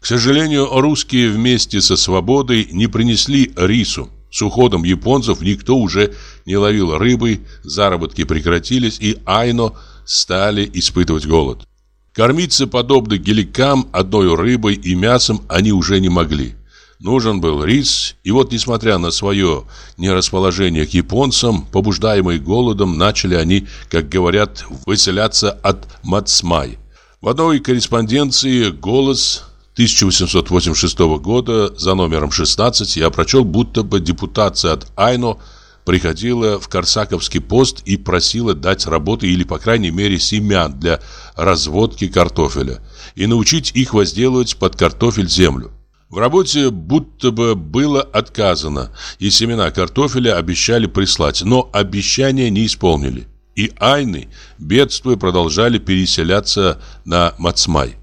К сожалению, русские вместе со свободой не принесли рису. С уходом японцев никто уже не ловил рыбы, заработки прекратились, и айно стали испытывать голод. Кормиться подобно геликам одной рыбой и мясом они уже не могли. Нужен был рис, и вот, несмотря на свое нерасположение к японцам, побуждаемые голодом, начали они, как говорят, выселяться от Мацмай. В одной корреспонденции «Голос» 1886 года за номером 16 я прочел, будто бы депутация от Айно приходила в Корсаковский пост и просила дать работы или, по крайней мере, семян для разводки картофеля и научить их возделывать под картофель землю. В работе будто бы было отказано, и семена картофеля обещали прислать, но обещания не исполнили. И айны, бедствуя, продолжали переселяться на Мацмай.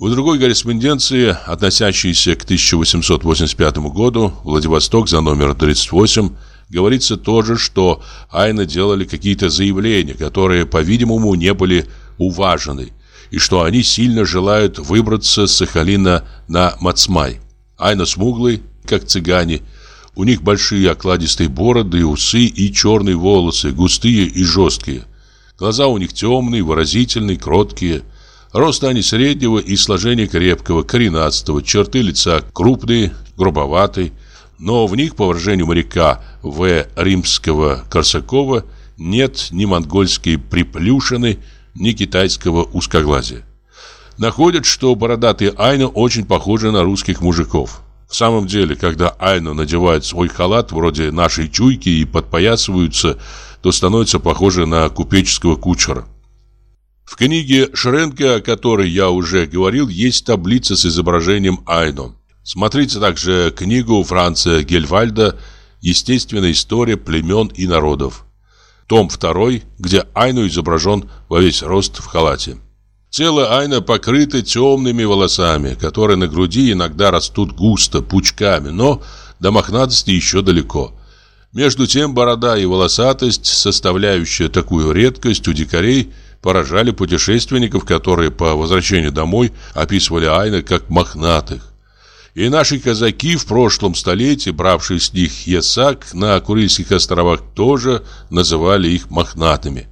В другой корреспонденции, относящейся к 1885 году, Владивосток за номер 38, говорится тоже, что айны делали какие-то заявления, которые, по-видимому, не были уважены, и что они сильно желают выбраться с Сахалина на Мацмай. Айна смуглый, как цыгане. У них большие окладистые бороды, усы и черные волосы, густые и жесткие. Глаза у них темные, выразительные, кроткие. Рост они среднего и сложения крепкого, коренастого, черты лица крупные, грубоватые. Но в них, по выражению моряка В. Римского-Корсакова, нет ни монгольской приплюшины, ни китайского узкоглазия. Находят, что бородатые айны очень похожи на русских мужиков. В самом деле, когда айны надевают свой халат вроде нашей чуйки и подпоясываются, то становятся похожи на купеческого кучера. В книге Шренке, о которой я уже говорил, есть таблица с изображением айно. Смотрите также книгу Франца Гельвальда «Естественная история племен и народов» том 2, где Айну изображен во весь рост в халате. Тело Айна покрыто темными волосами, которые на груди иногда растут густо, пучками, но до мохнатости еще далеко. Между тем борода и волосатость, составляющая такую редкость у дикарей, поражали путешественников, которые по возвращению домой описывали Айна как мохнатых. И наши казаки в прошлом столетии, бравшие с них ясак, на Курильских островах тоже называли их мохнатыми.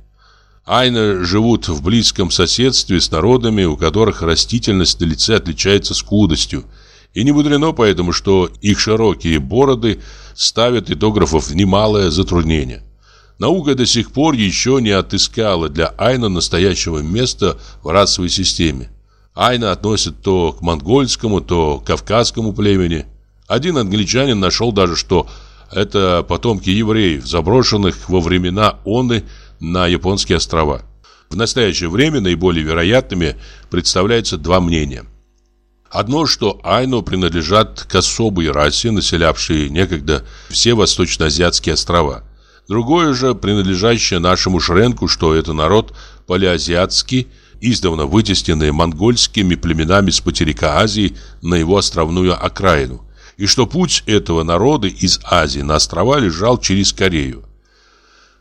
Айна живут в близком соседстве с народами, у которых растительность на лице отличается скудостью. И не мудрено поэтому, что их широкие бороды ставят этографов в немалое затруднение. Наука до сих пор еще не отыскала для Айна настоящего места в расовой системе. Айна относят то к монгольскому, то к кавказскому племени. Один англичанин нашел даже, что это потомки евреев, заброшенных во времена Оны на японские острова. В настоящее время наиболее вероятными представляются два мнения. Одно, что айну принадлежат к особой расе, населявшей некогда все восточноазиатские острова. Другое же, принадлежащее нашему Шренку, что это народ палеазиатский, издавна вытесненный монгольскими племенами с материка Азии на его островную окраину, и что путь этого народа из Азии на острова лежал через Корею.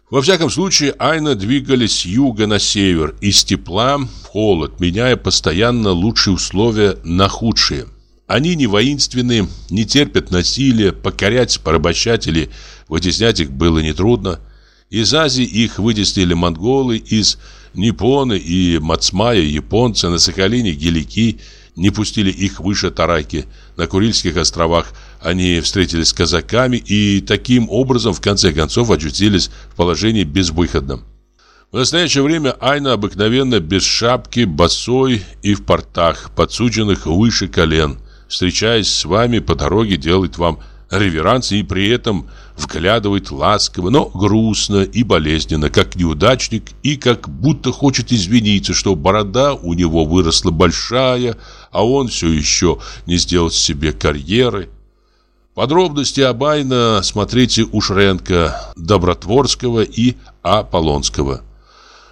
Во всяком случае, Айна двигались с юга на север, из тепла в холод, меняя постоянно лучшие условия на худшие. Они не воинственные, не терпят насилия, покорять, порабощать или вытеснять их было нетрудно. Из Азии их вытеснили монголы, из Ниппоны и Мацмая японцы, на Сахалине гелики, не пустили их выше Тарайки. На Курильских островах они встретились с казаками и таким образом в конце концов очутились в положении безвыходном. В настоящее время Айна обыкновенно без шапки, босой и в портах, подсученных выше колен. Встречаясь с вами по дороге, делает вам реверанс и при этом вглядывает ласково, но грустно и болезненно, как неудачник, и как будто хочет извиниться, что борода у него выросла большая, а он все еще не сделал себе карьеры. Подробности об Айна смотрите у Шренка, Добротворского и Аполлонского.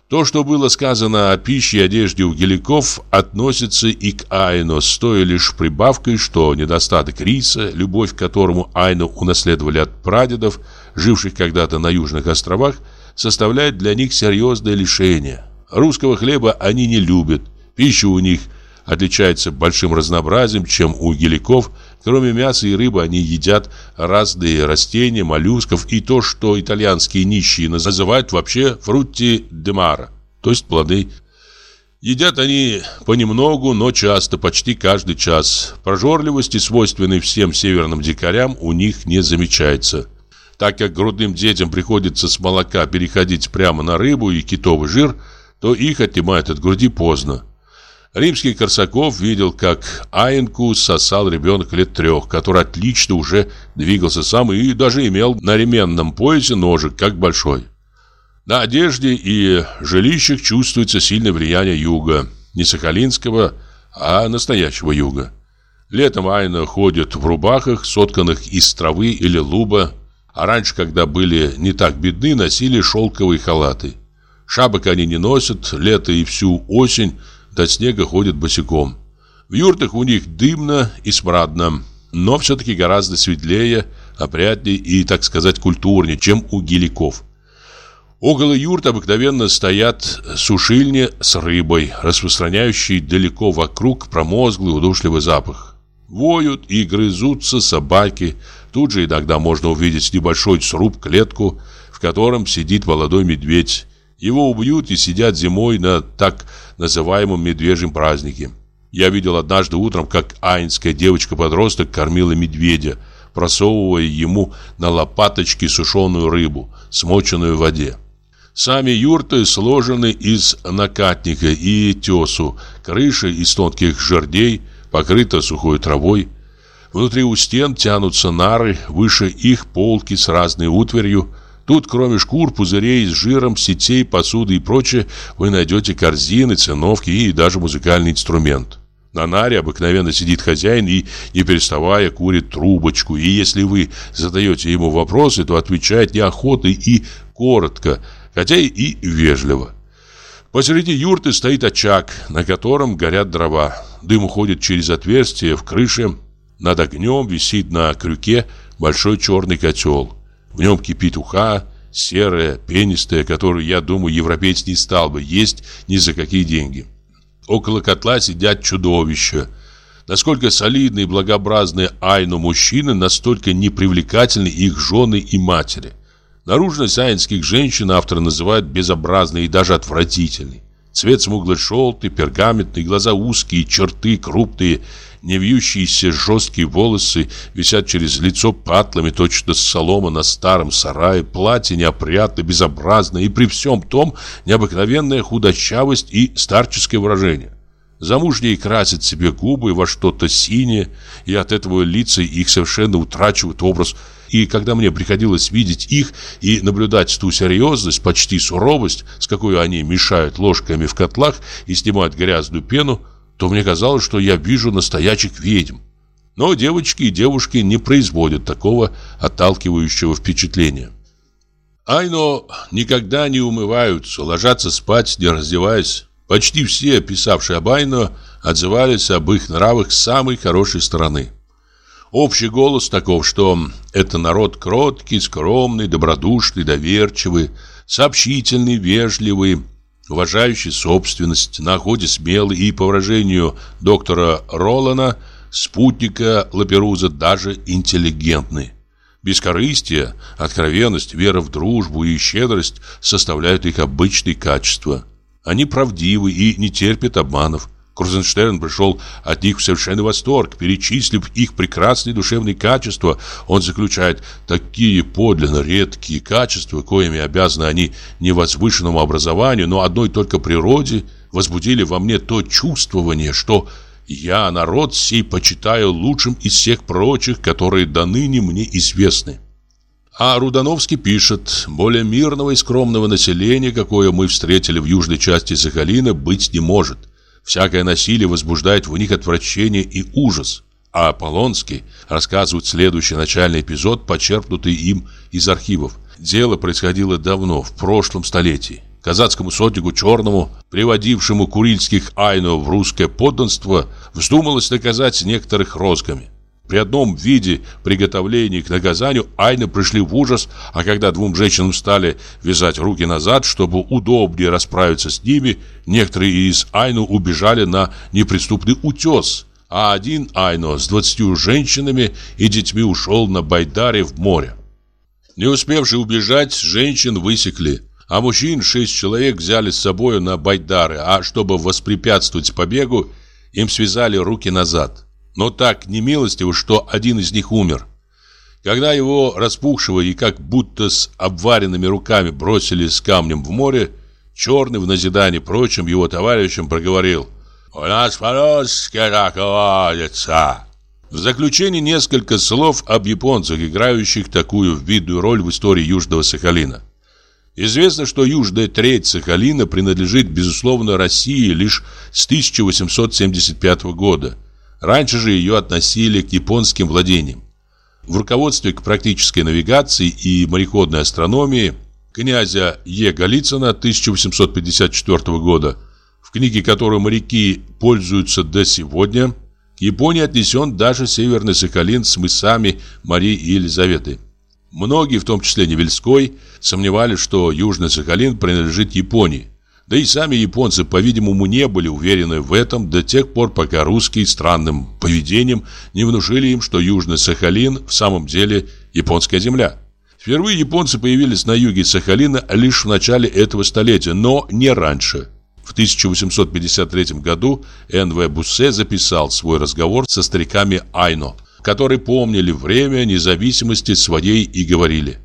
То, что было сказано о пище и одежде у геликов, относится и к Айну, с той лишь прибавкой, что недостаток риса, любовь к которому Айну унаследовали от прадедов, живших когда-то на Южных островах, составляет для них серьезное лишение. Русского хлеба они не любят, пища у них отличается большим разнообразием, чем у геликов. Кроме мяса и рыбы они едят разные растения, моллюсков и то, что итальянские нищие называют вообще фрутти де мара, то есть плоды. Едят они понемногу, но часто, почти каждый час. Прожорливости, свойственной всем северным дикарям, у них не замечается. Так как грудным детям приходится с молока переходить прямо на рыбу и китовый жир, то их отнимают от груди поздно. Римский Корсаков видел, как Аинку сосал ребенок лет трех, который отлично уже двигался сам и даже имел на ременном поясе ножик, как большой. На одежде и жилищах чувствуется сильное влияние юга. Не сахалинского, а настоящего юга. Летом Айна ходит в рубахах, сотканных из травы или луба, а раньше, когда были не так бедны, носили шелковые халаты. Шапок они не носят, лето и всю осень – до снега ходят босиком. В юртах у них дымно и смрадно, но все-таки гораздо светлее, опрятнее и, так сказать, культурнее, чем у геликов. Около юрт обыкновенно стоят сушильни с рыбой, распространяющие далеко вокруг промозглый удушливый запах. Воют и грызутся собаки. Тут же иногда можно увидеть небольшой сруб-клетку, в котором сидит молодой медведь. Его убьют и сидят зимой на так называемом медвежьем празднике. Я видел однажды утром, как айнская девочка-подросток кормила медведя, просовывая ему на лопаточки сушеную рыбу, смоченную в воде. Сами юрты сложены из накатника и тесу, крыша из тонких жердей, покрыта сухой травой. Внутри у стен тянутся нары, выше их полки с разной утварью – Тут, кроме шкур, пузырей с жиром, сетей, посуды и прочее, вы найдете корзины, циновки и даже музыкальный инструмент. На наре обыкновенно сидит хозяин и, не переставая, курит трубочку. И если вы задаете ему вопросы, то отвечает неохотно и коротко, хотя и вежливо. Посреди юрты стоит очаг, на котором горят дрова. Дым уходит через отверстие в крыше. Над огнем висит на крюке большой черный котел. В нем кипит уха, серая, пенистая, которую, я думаю, европеец не стал бы есть ни за какие деньги. Около котла сидят чудовища. Насколько солидные и благообразные айну мужчины, настолько непривлекательны их жены и матери. Наружность айнских женщин автор называет безобразной и даже отвратительной. Цвет смугло-желтый, пергаментный, глаза узкие, черты крупные, Невьющиеся жесткие волосы висят через лицо патлами, точно солома на старом сарае. Платье неопрятно, безобразно и при всем том необыкновенная худощавость и старческое выражение. Замужние красят себе губы во что-то синее, и от этого лица их совершенно утрачивают образ. И когда мне приходилось видеть их и наблюдать ту серьезность, почти суровость, с какой они мешают ложками в котлах и снимают грязную пену, то мне казалось, что я вижу настоящих ведьм. Но девочки и девушки не производят такого отталкивающего впечатления. Айно никогда не умываются, ложатся спать, не раздеваясь. Почти все, писавшие об Айно, отзывались об их нравах с самой хорошей стороны. Общий голос таков, что это народ кроткий, скромный, добродушный, доверчивый, сообщительный, вежливый, уважающий собственность, на охоте смелый и, по выражению доктора Ролана, спутника Лаперуза, даже интеллигентный. Бескорыстие, откровенность, вера в дружбу и щедрость составляют их обычные качества. Они правдивы и не терпят обманов. Крузенштерн пришел от них в совершенный восторг. Перечислив их прекрасные душевные качества, он заключает такие подлинно редкие качества, коими обязаны они не возвышенному образованию, но одной только природе, возбудили во мне то чувствование, что я народ сей почитаю лучшим из всех прочих, которые до ныне мне известны. А Рудановский пишет, более мирного и скромного населения, какое мы встретили в южной части Сахалина, быть не может. Всякое насилие возбуждает в них отвращение и ужас. А Аполлонский рассказывает следующий начальный эпизод, почерпнутый им из архивов. Дело происходило давно, в прошлом столетии казацкому сотнику Черному, приводившему курильских айнов в русское подданство, вздумалось наказать некоторых розгами. При одном виде приготовления к наказанию айны пришли в ужас, а когда двум женщинам стали вязать руки назад, чтобы удобнее расправиться с ними, некоторые из айну убежали на неприступный утес, а один айно с двадцатью женщинами и детьми ушел на Байдаре в море. Не успевшие убежать, женщин высекли – а мужчин шесть человек взяли с собой на байдары, а чтобы воспрепятствовать побегу, им связали руки назад. Но так немилостиво, что один из них умер. Когда его распухшего и как будто с обваренными руками бросили с камнем в море, Черный в назидании прочим его товарищам проговорил «У нас по-русски так водится». В заключение несколько слов об японцах, играющих такую видную роль в истории Южного Сахалина. Известно, что южная треть Сахалина принадлежит, безусловно, России лишь с 1875 года. Раньше же ее относили к японским владениям. В руководстве к практической навигации и мореходной астрономии князя Е. Голицына 1854 года, в книге которой моряки пользуются до сегодня, к Японии отнесен даже Северный Сахалин с мысами Марии и Елизаветы. Многие, в том числе Невельской, сомневались, что Южный Сахалин принадлежит Японии. Да и сами японцы, по-видимому, не были уверены в этом до тех пор, пока русские странным поведением не внушили им, что Южный Сахалин в самом деле японская земля. Впервые японцы появились на юге Сахалина лишь в начале этого столетия, но не раньше. В 1853 году Н.В. Буссе записал свой разговор со стариками Айно – которые помнили время независимости своей и говорили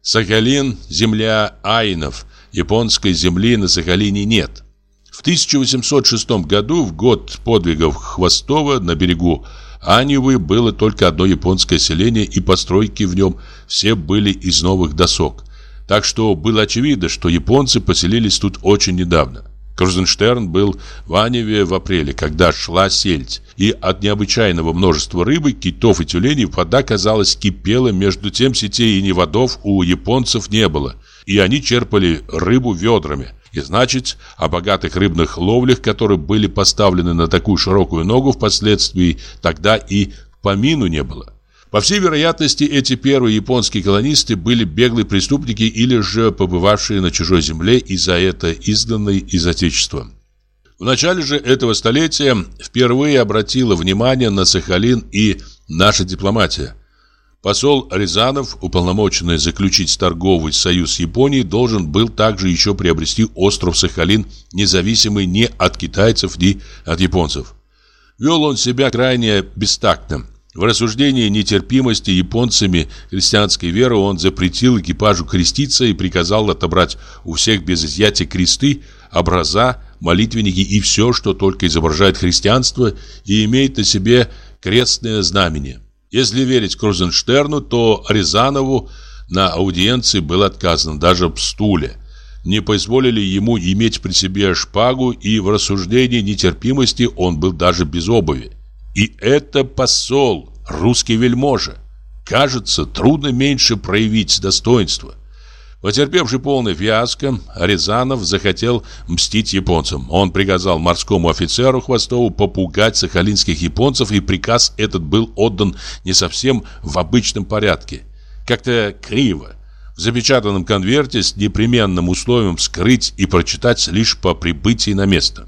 «Сахалин – земля айнов, японской земли на Сахалине нет». В 1806 году, в год подвигов Хвостова на берегу Анивы, было только одно японское селение, и постройки в нем все были из новых досок. Так что было очевидно, что японцы поселились тут очень недавно. Крузенштерн был в Аневе в апреле, когда шла сельдь, и от необычайного множества рыбы, китов и тюленей вода, казалось, кипела, между тем сетей и неводов у японцев не было, и они черпали рыбу ведрами. И значит, о богатых рыбных ловлях, которые были поставлены на такую широкую ногу впоследствии, тогда и помину не было. По всей вероятности, эти первые японские колонисты были беглые преступники или же побывавшие на чужой земле и за это изгнанные из Отечества. В начале же этого столетия впервые обратила внимание на Сахалин и наша дипломатия. Посол Рязанов, уполномоченный заключить торговый союз с Японией, должен был также еще приобрести остров Сахалин, независимый ни от китайцев, ни от японцев. Вел он себя крайне бестактно. В рассуждении нетерпимости японцами христианской веры он запретил экипажу креститься и приказал отобрать у всех без изъятия кресты, образа, молитвенники и все, что только изображает христианство и имеет на себе крестное знамение. Если верить Крузенштерну, то Рязанову на аудиенции было отказано даже в стуле. Не позволили ему иметь при себе шпагу, и в рассуждении нетерпимости он был даже без обуви. И это посол, русский вельможа. Кажется, трудно меньше проявить достоинство. Потерпевший полный фиаско, Рязанов захотел мстить японцам. Он приказал морскому офицеру Хвостову попугать сахалинских японцев, и приказ этот был отдан не совсем в обычном порядке. Как-то криво. В запечатанном конверте с непременным условием вскрыть и прочитать лишь по прибытии на место.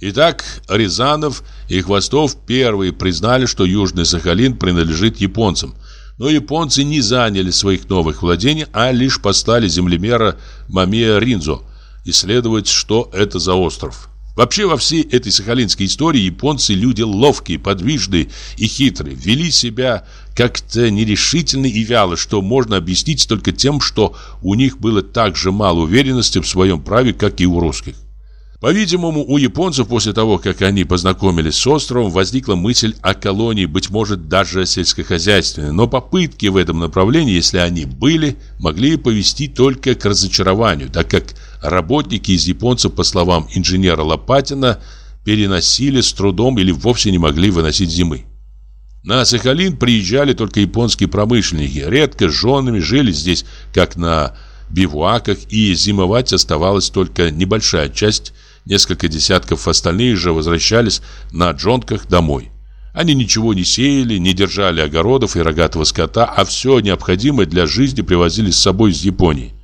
Итак, Рязанов и Хвостов первые признали, что Южный Сахалин принадлежит японцам – но японцы не заняли своих новых владений, а лишь послали землемера Мамия Ринзо исследовать, что это за остров. Вообще во всей этой сахалинской истории японцы люди ловкие, подвижные и хитрые, вели себя как-то нерешительно и вяло, что можно объяснить только тем, что у них было так же мало уверенности в своем праве, как и у русских. По-видимому, у японцев после того, как они познакомились с островом, возникла мысль о колонии, быть может, даже сельскохозяйственной. Но попытки в этом направлении, если они были, могли повести только к разочарованию, так как работники из японцев, по словам инженера Лопатина, переносили с трудом или вовсе не могли выносить зимы. На Сахалин приезжали только японские промышленники, редко с женами жили здесь, как на бивуаках, и зимовать оставалась только небольшая часть Несколько десятков остальные же возвращались на джонках домой. Они ничего не сеяли, не держали огородов и рогатого скота, а все необходимое для жизни привозили с собой из Японии.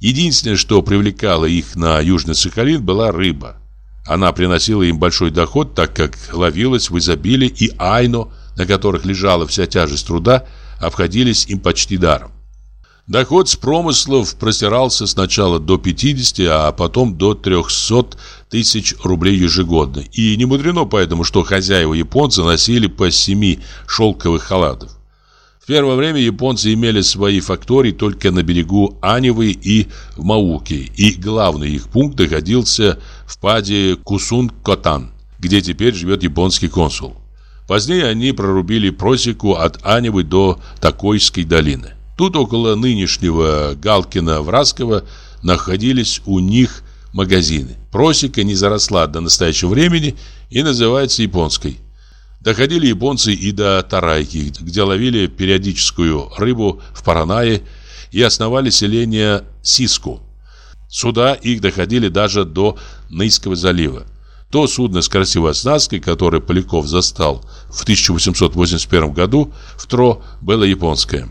Единственное, что привлекало их на Южный Сахалин, была рыба. Она приносила им большой доход, так как ловилась в изобилии, и айно, на которых лежала вся тяжесть труда, обходились им почти даром. Доход с промыслов простирался сначала до 50, а потом до 300 тысяч рублей ежегодно. И не мудрено поэтому, что хозяева японцы носили по семи шелковых халатов. В первое время японцы имели свои фактории только на берегу Анивы и в Мауке, и главный их пункт находился в паде Кусун-Котан, где теперь живет японский консул. Позднее они прорубили просеку от Анивы до Такойской долины. Тут около нынешнего Галкина-Вразкого находились у них магазины. Просека не заросла до настоящего времени и называется японской. Доходили японцы и до Тарайки, где ловили периодическую рыбу в Паранае и основали селение Сиску. Сюда их доходили даже до Нейского залива. То судно с красивой оснасткой, которое Поляков застал в 1881 году в Тро, было японское.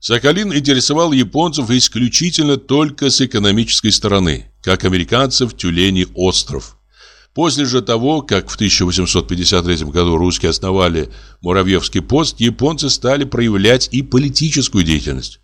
Сахалин интересовал японцев исключительно только с экономической стороны, как американцев тюлени остров. После же того, как в 1853 году русские основали Муравьевский пост, японцы стали проявлять и политическую деятельность.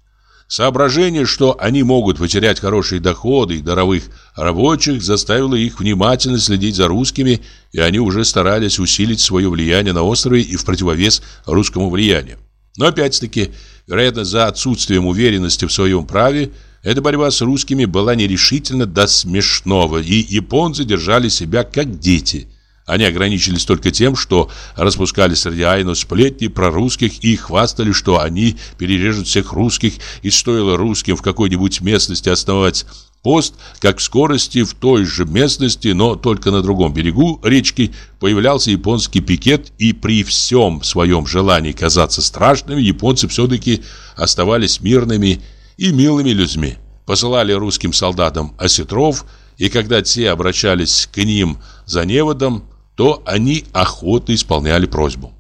Соображение, что они могут потерять хорошие доходы и даровых рабочих, заставило их внимательно следить за русскими, и они уже старались усилить свое влияние на острове и в противовес русскому влиянию. Но опять-таки, вероятно, за отсутствием уверенности в своем праве, эта борьба с русскими была нерешительна до смешного, и японцы держали себя как дети. Они ограничились только тем, что распускали среди айну сплетни про русских и хвастали, что они перережут всех русских, и стоило русским в какой-нибудь местности основать пост, как в скорости в той же местности, но только на другом берегу речки, появлялся японский пикет, и при всем своем желании казаться страшными, японцы все-таки оставались мирными и милыми людьми. Посылали русским солдатам осетров, и когда те обращались к ним за неводом, то они охотно исполняли просьбу.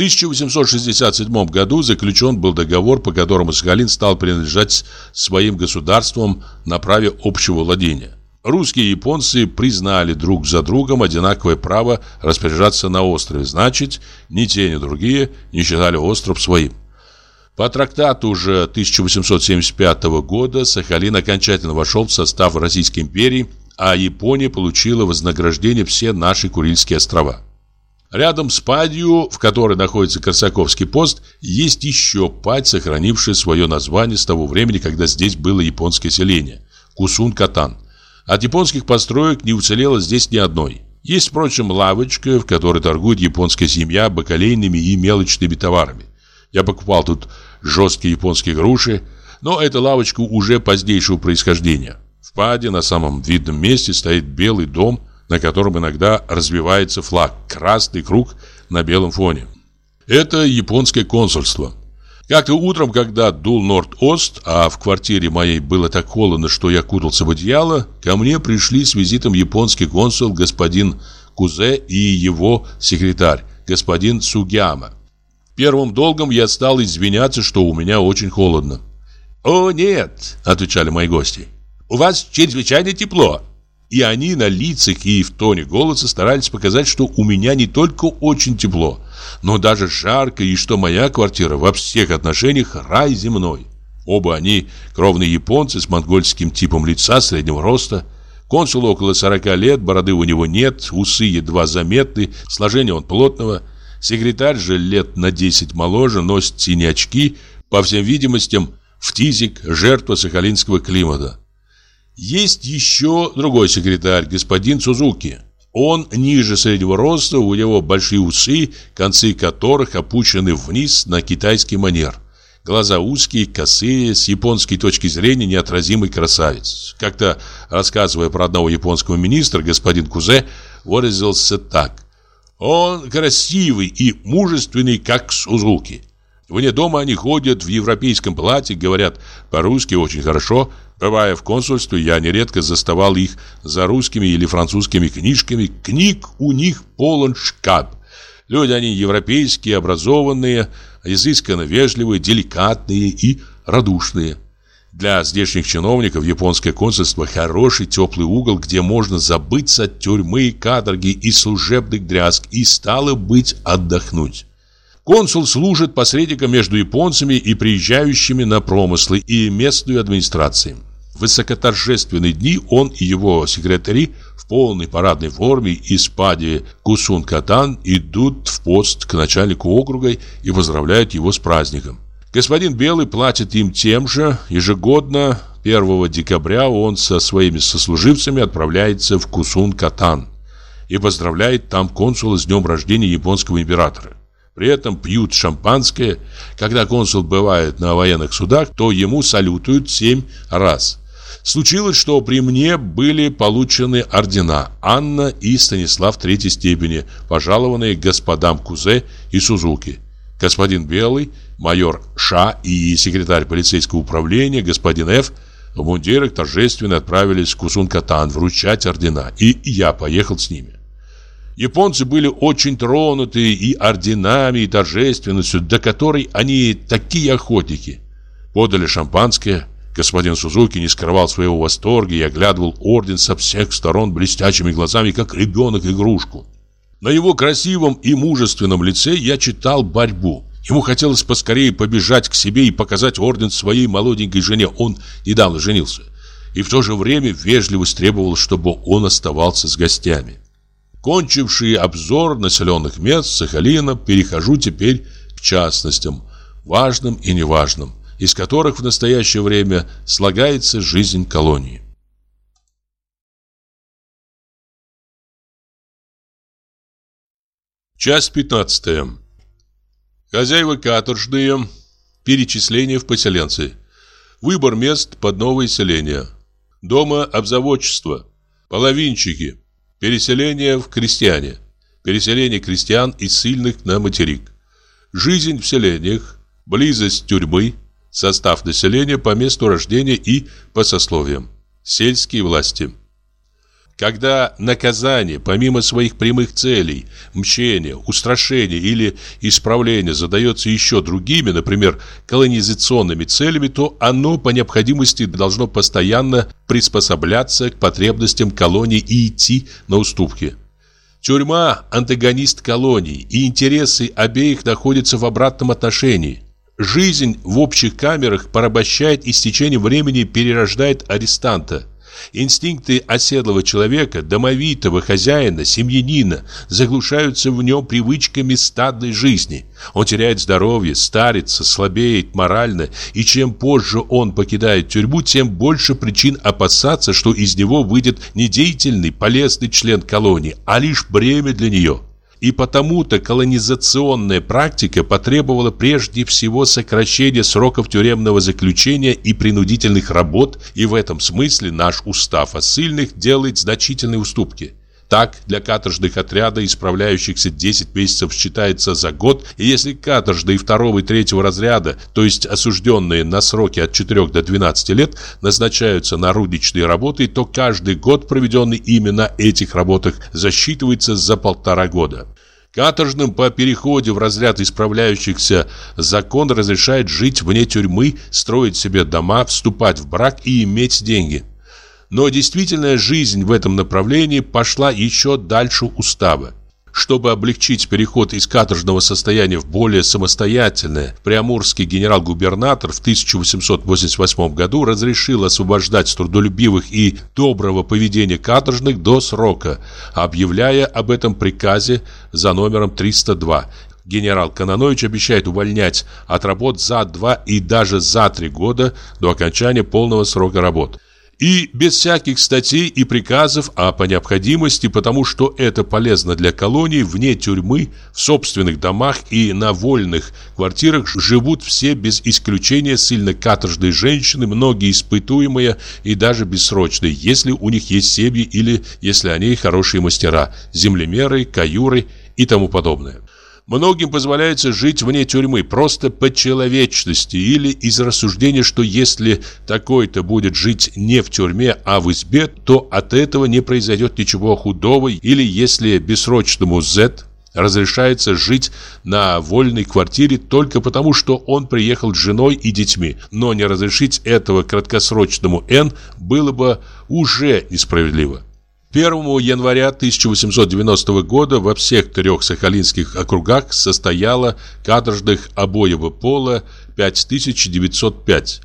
В 1867 году заключен был договор, по которому Сахалин стал принадлежать своим государствам на праве общего владения. Русские и японцы признали друг за другом одинаковое право распоряжаться на острове, значит, ни те, ни другие не считали остров своим. По трактату уже 1875 года Сахалин окончательно вошел в состав Российской империи, а Япония получила вознаграждение все наши Курильские острова. Рядом с падью, в которой находится Корсаковский пост, есть еще падь, сохранившая свое название с того времени, когда здесь было японское селение – Кусун-Катан. От японских построек не уцелело здесь ни одной. Есть, впрочем, лавочка, в которой торгует японская семья бакалейными и мелочными товарами. Я покупал тут жесткие японские груши, но эта лавочка уже позднейшего происхождения. В паде на самом видном месте стоит белый дом, на котором иногда развивается флаг, красный круг на белом фоне. Это японское консульство. Как-то утром, когда дул Норд-Ост, а в квартире моей было так холодно, что я кутался в одеяло, ко мне пришли с визитом японский консул господин Кузе и его секретарь, господин Сугяма. Первым долгом я стал извиняться, что у меня очень холодно. «О, нет!» – отвечали мои гости. «У вас чрезвычайно тепло!» И они на лицах и в тоне голоса старались показать, что у меня не только очень тепло, но даже жарко, и что моя квартира во всех отношениях рай земной. Оба они кровные японцы с монгольским типом лица среднего роста. Консул около 40 лет, бороды у него нет, усы едва заметны, сложение он плотного. Секретарь же лет на 10 моложе, носит синие очки, по всем видимостям, фтизик, жертва сахалинского климата. Есть еще другой секретарь, господин Сузуки. Он ниже среднего роста, у него большие усы, концы которых опущены вниз на китайский манер. Глаза узкие, косые, с японской точки зрения неотразимый красавец. Как-то, рассказывая про одного японского министра, господин Кузе выразился так. Он красивый и мужественный, как Сузуки. Вне дома они ходят в европейском платье, говорят по-русски очень хорошо, Бывая в консульстве, я нередко заставал их за русскими или французскими книжками. Книг у них полон шкаф. Люди они европейские, образованные, изысканно вежливые, деликатные и радушные. Для здешних чиновников японское консульство хороший теплый угол, где можно забыться от тюрьмы, каторги и служебных дрязг и стало быть отдохнуть. Консул служит посредником между японцами и приезжающими на промыслы и местной администрацией. Высокоторжественные дни он и его секретари в полной парадной форме из пади Кусун-Катан идут в пост к начальнику округа и поздравляют его с праздником. Господин Белый платит им тем же. Ежегодно 1 декабря он со своими сослуживцами отправляется в Кусун-Катан и поздравляет там консула с днем рождения японского императора. При этом пьют шампанское. Когда консул бывает на военных судах, то ему салютуют семь раз. Случилось, что при мне были получены ордена Анна и Станислав третьей степени, пожалованные господам Кузе и Сузуки. Господин Белый, майор Ша и секретарь полицейского управления господин Ф. в мундирах торжественно отправились в Кусун-Катан вручать ордена, и я поехал с ними. Японцы были очень тронуты и орденами, и торжественностью, до которой они такие охотники. Подали шампанское, Господин Сузуки не скрывал своего восторга и оглядывал орден со всех сторон блестящими глазами, как ребенок игрушку. На его красивом и мужественном лице я читал борьбу. Ему хотелось поскорее побежать к себе и показать орден своей молоденькой жене. Он недавно женился. И в то же время вежливость требовала, чтобы он оставался с гостями. Кончивший обзор населенных мест Сахалина, перехожу теперь к частностям, важным и неважным из которых в настоящее время слагается жизнь колонии. Часть 15. Хозяева каторжные. Перечисление в поселенцы. Выбор мест под новое селение. Дома обзаводчества. Половинчики. Переселение в крестьяне. Переселение крестьян и сильных на материк. Жизнь в селениях. Близость тюрьмы. Состав населения по месту рождения и по сословиям. Сельские власти. Когда наказание, помимо своих прямых целей, мщения, устрашения или исправления, задается еще другими, например, колонизационными целями, то оно по необходимости должно постоянно приспосабляться к потребностям колонии и идти на уступки. Тюрьма – антагонист колонии, и интересы обеих находятся в обратном отношении – Жизнь в общих камерах порабощает и с течением времени перерождает арестанта. Инстинкты оседлого человека, домовитого хозяина, семьянина заглушаются в нем привычками стадной жизни. Он теряет здоровье, старится, слабеет морально, и чем позже он покидает тюрьму, тем больше причин опасаться, что из него выйдет не деятельный, полезный член колонии, а лишь бремя для нее. И потому-то колонизационная практика потребовала прежде всего сокращения сроков тюремного заключения и принудительных работ, и в этом смысле наш устав о ссыльных делает значительные уступки. Так, для каторжных отряда, исправляющихся 10 месяцев, считается за год, и если каторжные второго и третьего разряда, то есть осужденные на сроки от 4 до 12 лет, назначаются на рудничные работы, то каждый год, проведенный именно этих работах, засчитывается за полтора года. Каторжным по переходе в разряд исправляющихся закон разрешает жить вне тюрьмы, строить себе дома, вступать в брак и иметь деньги. Но действительная жизнь в этом направлении пошла еще дальше устава. Чтобы облегчить переход из каторжного состояния в более самостоятельное, приамурский генерал-губернатор в 1888 году разрешил освобождать трудолюбивых и доброго поведения каторжных до срока, объявляя об этом приказе за номером 302. Генерал Кононович обещает увольнять от работ за два и даже за три года до окончания полного срока работ. И без всяких статей и приказов, а по необходимости, потому что это полезно для колонии, вне тюрьмы, в собственных домах и на вольных квартирах живут все без исключения сильно-каторжные женщины, многие испытуемые и даже бессрочные, если у них есть семьи или если они хорошие мастера, землемеры, каюры и тому подобное. Многим позволяется жить вне тюрьмы просто по человечности или из рассуждения, что если такой-то будет жить не в тюрьме, а в избе, то от этого не произойдет ничего худого, или если бессрочному Z разрешается жить на вольной квартире только потому, что он приехал с женой и детьми, но не разрешить этого краткосрочному N было бы уже несправедливо. 1 января 1890 года во всех трех сахалинских округах состояло каторжных обоего пола 5905.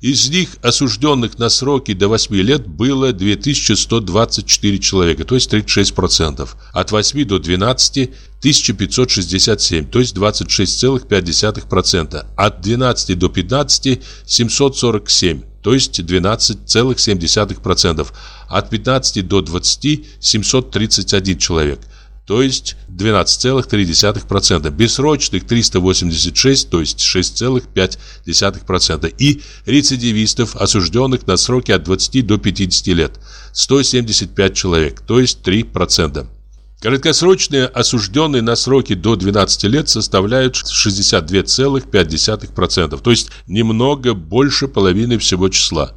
Из них осужденных на сроки до 8 лет было 2124 человека, то есть 36%. От 8 до 12 – 1567, то есть 26,5%. От 12 до 15 – 747, то есть 12,7%. От 15 до 20 – 731 человек, то есть 12,3%. Бессрочных 386, то есть 6,5%. И рецидивистов, осужденных на сроки от 20 до 50 лет – 175 человек, то есть 3%. Короткосрочные осужденные на сроки до 12 лет составляют 62,5%, то есть немного больше половины всего числа.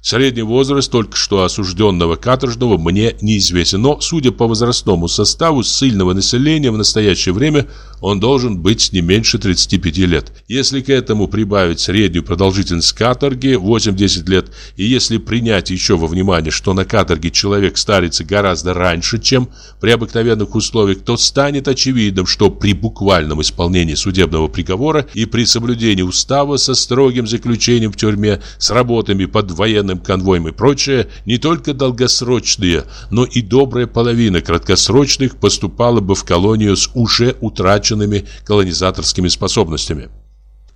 Средний возраст только что осужденного каторжного мне неизвестен, но, судя по возрастному составу ссыльного населения в настоящее время, он должен быть не меньше 35 лет. Если к этому прибавить среднюю продолжительность каторги 8-10 лет, и если принять еще во внимание, что на каторге человек старится гораздо раньше, чем при обыкновенных условиях, то станет очевидным, что при буквальном исполнении судебного приговора и при соблюдении устава со строгим заключением в тюрьме, с работами под военным конвоем и прочее, не только долгосрочные, но и добрая половина краткосрочных поступала бы в колонию с уже утраченными колонизаторскими способностями.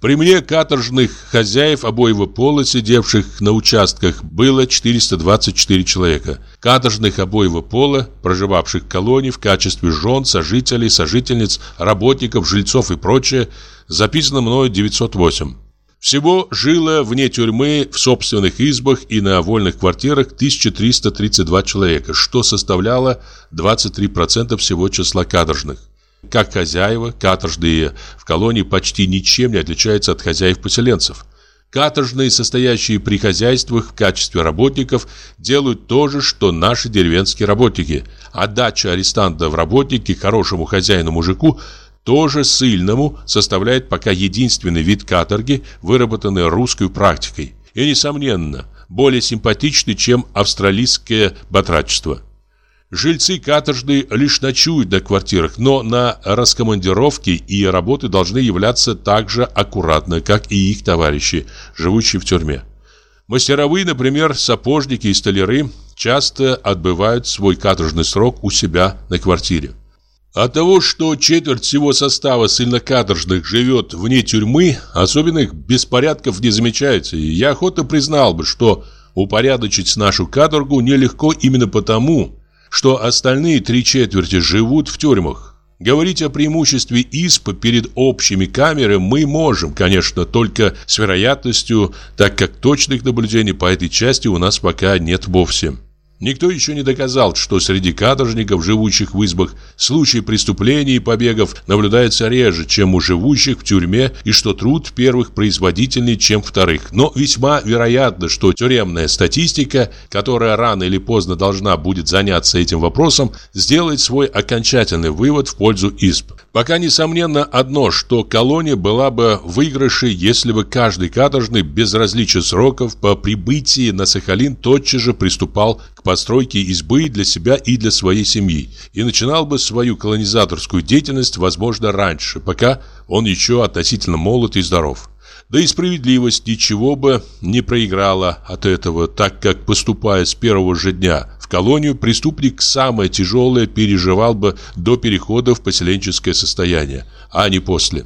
При мне каторжных хозяев обоего пола, сидевших на участках, было 424 человека. Каторжных обоего пола, проживавших в колонии в качестве жен, сожителей, сожительниц, работников, жильцов и прочее, записано мною 908. Всего жило вне тюрьмы в собственных избах и на вольных квартирах 1332 человека, что составляло 23% всего числа каторжных. Как хозяева, каторжные в колонии почти ничем не отличаются от хозяев-поселенцев. Каторжные, состоящие при хозяйствах в качестве работников, делают то же, что наши деревенские работники. Отдача арестанта в работники хорошему хозяину-мужику – тоже сильному составляет пока единственный вид каторги, выработанный русской практикой. И, несомненно, более симпатичный, чем австралийское батрачество. Жильцы каторжные лишь ночуют на квартирах, но на раскомандировки и работы должны являться так же аккуратно, как и их товарищи, живущие в тюрьме. Мастеровые, например, сапожники и столяры, часто отбывают свой каторжный срок у себя на квартире. От того, что четверть всего состава ссыльнокаторжных живет вне тюрьмы, особенных беспорядков не замечается, и я охотно признал бы, что упорядочить нашу каторгу нелегко именно потому, что остальные три четверти живут в тюрьмах. Говорить о преимуществе ИСПа перед общими камерами мы можем, конечно, только с вероятностью, так как точных наблюдений по этой части у нас пока нет вовсе. Никто еще не доказал, что среди каторжников, живущих в избах, случаи преступлений и побегов наблюдаются реже, чем у живущих в тюрьме, и что труд первых производительнее, чем вторых. Но весьма вероятно, что тюремная статистика, которая рано или поздно должна будет заняться этим вопросом, сделает свой окончательный вывод в пользу изб. Пока несомненно одно, что колония была бы в выигрыше, если бы каждый каторжный без различия сроков по прибытии на Сахалин тотчас же приступал к постройки избы для себя и для своей семьи и начинал бы свою колонизаторскую деятельность, возможно, раньше, пока он еще относительно молод и здоров. Да и справедливость ничего бы не проиграла от этого, так как, поступая с первого же дня в колонию, преступник самое тяжелое переживал бы до перехода в поселенческое состояние, а не после.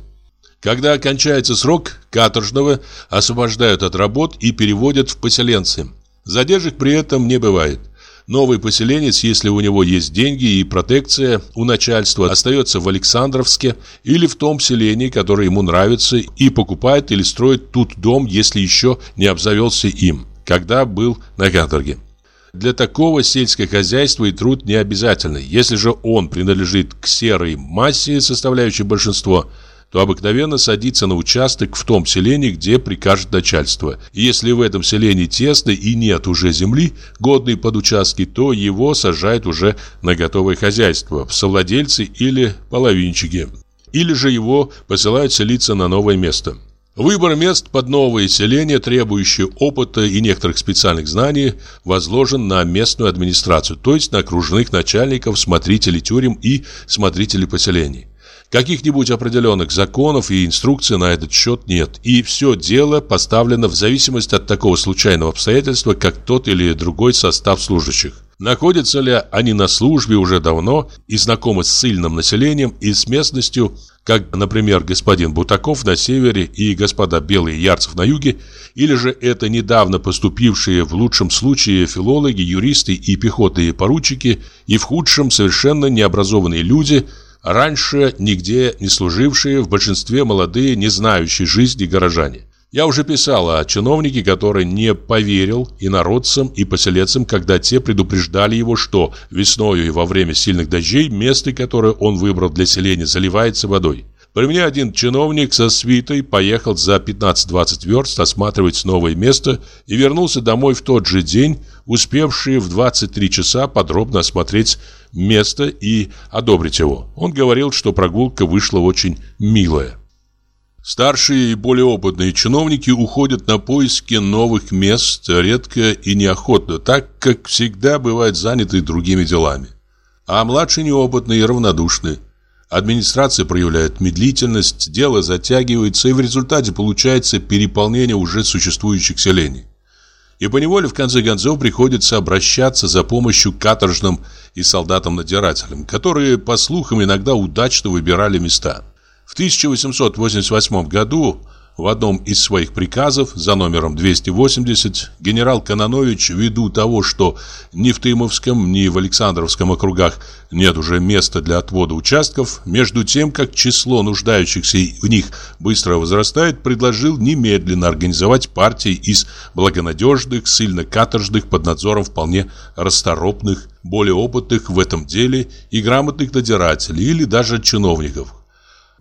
Когда окончается срок, каторжного освобождают от работ и переводят в поселенцы. Задержек при этом не бывает. Новый поселенец, если у него есть деньги и протекция у начальства, остается в Александровске или в том селении, которое ему нравится, и покупает или строит тут дом, если еще не обзавелся им, когда был на каторге. Для такого сельское хозяйство и труд не обязательны. Если же он принадлежит к серой массе, составляющей большинство – то обыкновенно садится на участок в том селении, где прикажет начальство. И если в этом селении тесно и нет уже земли, годной под участки, то его сажают уже на готовое хозяйство, в совладельцы или половинчики. Или же его посылают селиться на новое место. Выбор мест под новое селение, требующее опыта и некоторых специальных знаний, возложен на местную администрацию, то есть на окружных начальников, смотрителей тюрем и смотрителей поселений. Каких-нибудь определенных законов и инструкций на этот счет нет. И все дело поставлено в зависимости от такого случайного обстоятельства, как тот или другой состав служащих. Находятся ли они на службе уже давно и знакомы с сильным населением и с местностью, как, например, господин Бутаков на севере и господа Белые Ярцев на юге, или же это недавно поступившие в лучшем случае филологи, юристы и пехотные поручики, и в худшем совершенно необразованные люди – раньше нигде не служившие, в большинстве молодые, не знающие жизни горожане. Я уже писал о чиновнике, который не поверил и народцам, и поселенцам, когда те предупреждали его, что весною и во время сильных дождей место, которое он выбрал для селения, заливается водой. При мне один чиновник со свитой поехал за 15-20 верст осматривать новое место и вернулся домой в тот же день, успевший в 23 часа подробно осмотреть место и одобрить его. Он говорил, что прогулка вышла очень милая. Старшие и более опытные чиновники уходят на поиски новых мест редко и неохотно, так как всегда бывают заняты другими делами. А младшие неопытные и равнодушны. Администрация проявляет медлительность, дело затягивается, и в результате получается переполнение уже существующих селений. И поневоле в конце концов приходится обращаться за помощью к каторжным и солдатам-надзирателям, которые, по слухам, иногда удачно выбирали места. В 1888 году в одном из своих приказов за номером 280 генерал Кононович, ввиду того, что ни в Тымовском, ни в Александровском округах нет уже места для отвода участков, между тем, как число нуждающихся в них быстро возрастает, предложил немедленно организовать партии из благонадежных, сильно-каторжных под надзором вполне расторопных, более опытных в этом деле и грамотных надзирателей или даже чиновников,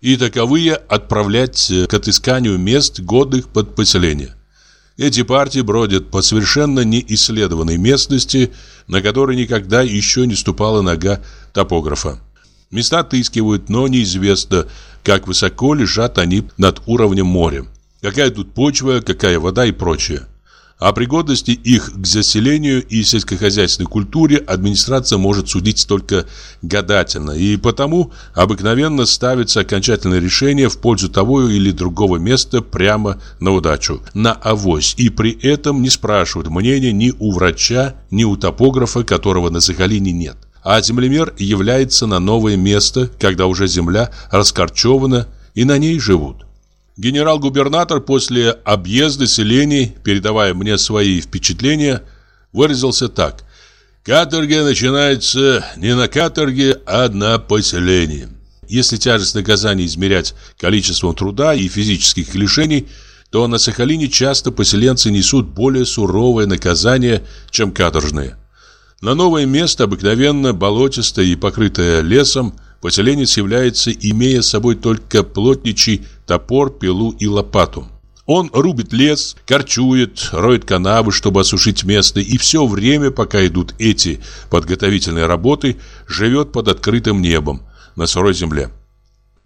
и таковые отправлять э, к отысканию мест, годных под поселение. Эти партии бродят по совершенно неисследованной местности, на которой никогда еще не ступала нога топографа. Места отыскивают, но неизвестно, как высоко лежат они над уровнем моря. Какая тут почва, какая вода и прочее. О пригодности их к заселению и сельскохозяйственной культуре администрация может судить только гадательно, и потому обыкновенно ставится окончательное решение в пользу того или другого места прямо на удачу, на авось, и при этом не спрашивают мнения ни у врача, ни у топографа, которого на Сахалине нет. А землемер является на новое место, когда уже земля раскорчевана и на ней живут. Генерал-губернатор после объезда селений, передавая мне свои впечатления, выразился так. «Каторга начинается не на каторге, а на поселении». Если тяжесть наказания измерять количеством труда и физических лишений, то на Сахалине часто поселенцы несут более суровое наказание, чем каторжные. На новое место, обыкновенно болотистое и покрытое лесом, поселенец является, имея с собой только плотничий топор, пилу и лопату. Он рубит лес, корчует, роет канавы, чтобы осушить место, и все время, пока идут эти подготовительные работы, живет под открытым небом на сырой земле.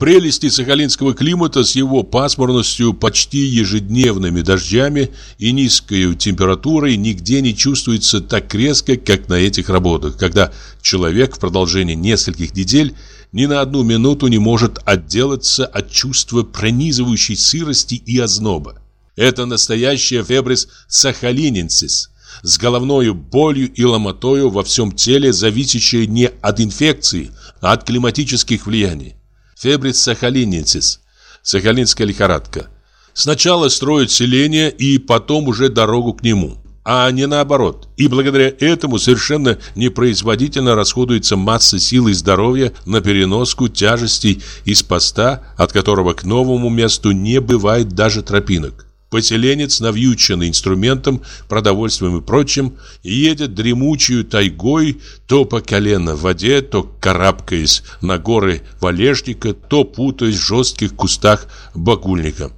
Прелести сахалинского климата с его пасмурностью, почти ежедневными дождями и низкой температурой нигде не чувствуется так резко, как на этих работах, когда человек в продолжении нескольких недель ни на одну минуту не может отделаться от чувства пронизывающей сырости и озноба. Это настоящая фебрис сахалиненсис, с головной болью и ломотою во всем теле, зависящая не от инфекции, а от климатических влияний. Фебрис сахалиненсис, сахалинская лихорадка. Сначала строят селение и потом уже дорогу к нему а не наоборот. И благодаря этому совершенно непроизводительно расходуется масса сил и здоровья на переноску тяжестей из поста, от которого к новому месту не бывает даже тропинок. Поселенец, навьюченный инструментом, продовольствием и прочим, едет дремучую тайгой то по колено в воде, то карабкаясь на горы валежника, то путаясь в жестких кустах багульника.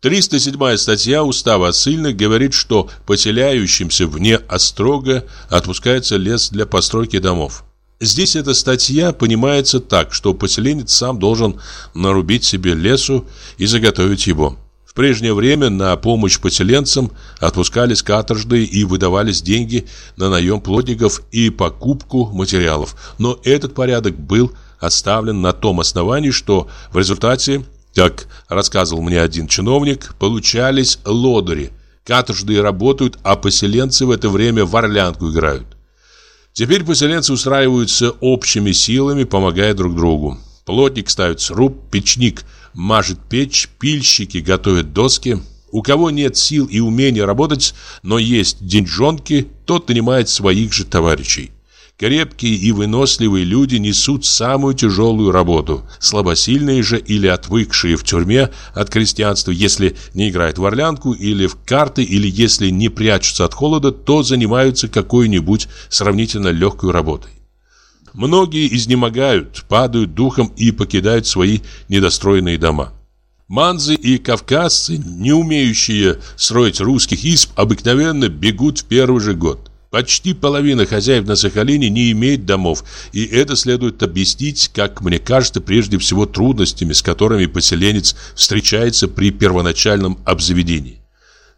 307 статья Устава Ссыльных говорит, что поселяющимся вне острога отпускается лес для постройки домов. Здесь эта статья понимается так, что поселенец сам должен нарубить себе лесу и заготовить его. В прежнее время на помощь поселенцам отпускались каторжные и выдавались деньги на наем плотников и покупку материалов. Но этот порядок был оставлен на том основании, что в результате как рассказывал мне один чиновник, получались лодыри. Каторжные работают, а поселенцы в это время в орлянку играют. Теперь поселенцы устраиваются общими силами, помогая друг другу. Плотник ставит сруб, печник мажет печь, пильщики готовят доски. У кого нет сил и умения работать, но есть деньжонки, тот нанимает своих же товарищей. Крепкие и выносливые люди несут самую тяжелую работу. Слабосильные же или отвыкшие в тюрьме от крестьянства, если не играют в орлянку или в карты, или если не прячутся от холода, то занимаются какой-нибудь сравнительно легкой работой. Многие изнемогают, падают духом и покидают свои недостроенные дома. Манзы и кавказцы, не умеющие строить русских изб, обыкновенно бегут в первый же год. Почти половина хозяев на Сахалине не имеет домов, и это следует объяснить, как мне кажется, прежде всего трудностями, с которыми поселенец встречается при первоначальном обзаведении.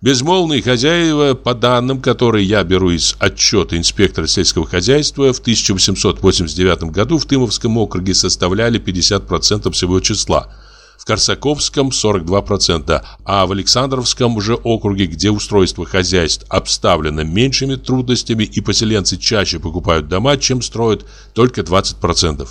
Безмолвные хозяева, по данным, которые я беру из отчета инспектора сельского хозяйства, в 1889 году в Тымовском округе составляли 50% всего числа – Корсаковском 42%, а в Александровском уже округе, где устройство хозяйств обставлено меньшими трудностями и поселенцы чаще покупают дома, чем строят, только 20%.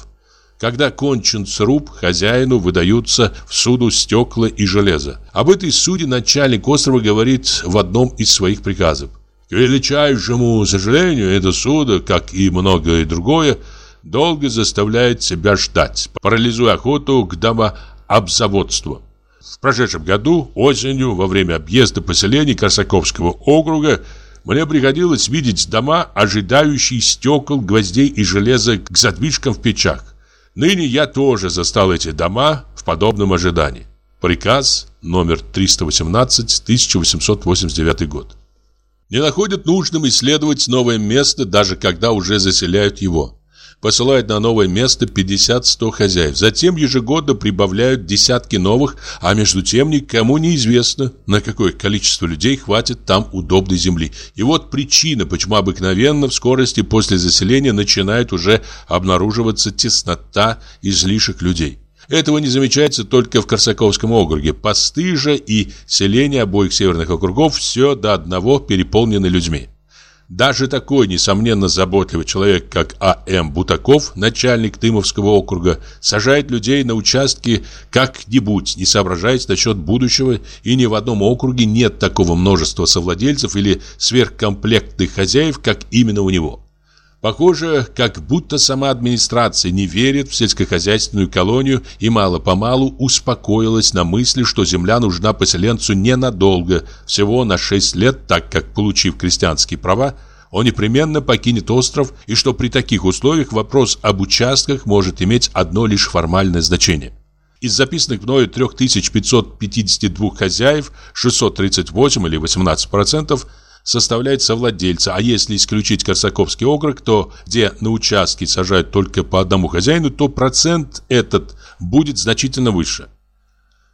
Когда кончен сруб, хозяину выдаются в суду стекла и железо. Об этой суде начальник острова говорит в одном из своих приказов. К величайшему сожалению, это судо, как и многое другое, долго заставляет себя ждать, парализуя охоту к дома обзаводству. В прошедшем году, осенью, во время объезда поселений Корсаковского округа, мне приходилось видеть дома, ожидающие стекол, гвоздей и железа к задвижкам в печах. Ныне я тоже застал эти дома в подобном ожидании. Приказ номер 318, 1889 год. Не находят нужным исследовать новое место, даже когда уже заселяют его. Посылают на новое место 50-100 хозяев. Затем ежегодно прибавляют десятки новых, а между тем никому не известно, на какое количество людей хватит там удобной земли. И вот причина, почему обыкновенно в скорости после заселения начинает уже обнаруживаться теснота излишек людей. Этого не замечается только в Корсаковском округе. Посты же и селения обоих северных округов все до одного переполнены людьми. Даже такой, несомненно, заботливый человек, как А.М. Бутаков, начальник Тымовского округа, сажает людей на участки как-нибудь, не соображаясь насчет будущего, и ни в одном округе нет такого множества совладельцев или сверхкомплектных хозяев, как именно у него. Похоже, как будто сама администрация не верит в сельскохозяйственную колонию и мало-помалу успокоилась на мысли, что земля нужна поселенцу ненадолго, всего на 6 лет, так как, получив крестьянские права, он непременно покинет остров, и что при таких условиях вопрос об участках может иметь одно лишь формальное значение. Из записанных мною 3552 хозяев 638 или 18% составляет совладельца, а если исключить Корсаковский округ, то где на участке сажают только по одному хозяину, то процент этот будет значительно выше.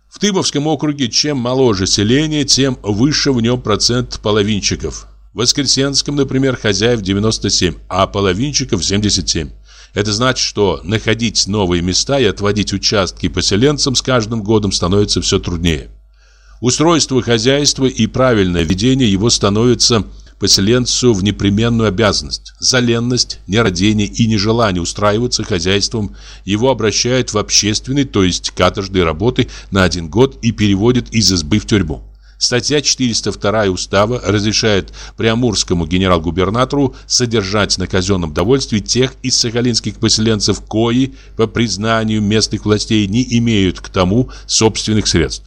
В Тымовском округе чем моложе селение, тем выше в нем процент половинчиков. В Воскресенском, например, хозяев 97, а половинчиков 77. Это значит, что находить новые места и отводить участки поселенцам с каждым годом становится все труднее. Устройство хозяйства и правильное ведение его становится поселенцу в непременную обязанность. Заленность, нерадение и нежелание устраиваться хозяйством его обращают в общественный, то есть каторжные работы на один год и переводят из избы в тюрьму. Статья 402 Устава разрешает приамурскому генерал-губернатору содержать на казенном довольстве тех из сахалинских поселенцев, кои, по признанию местных властей, не имеют к тому собственных средств.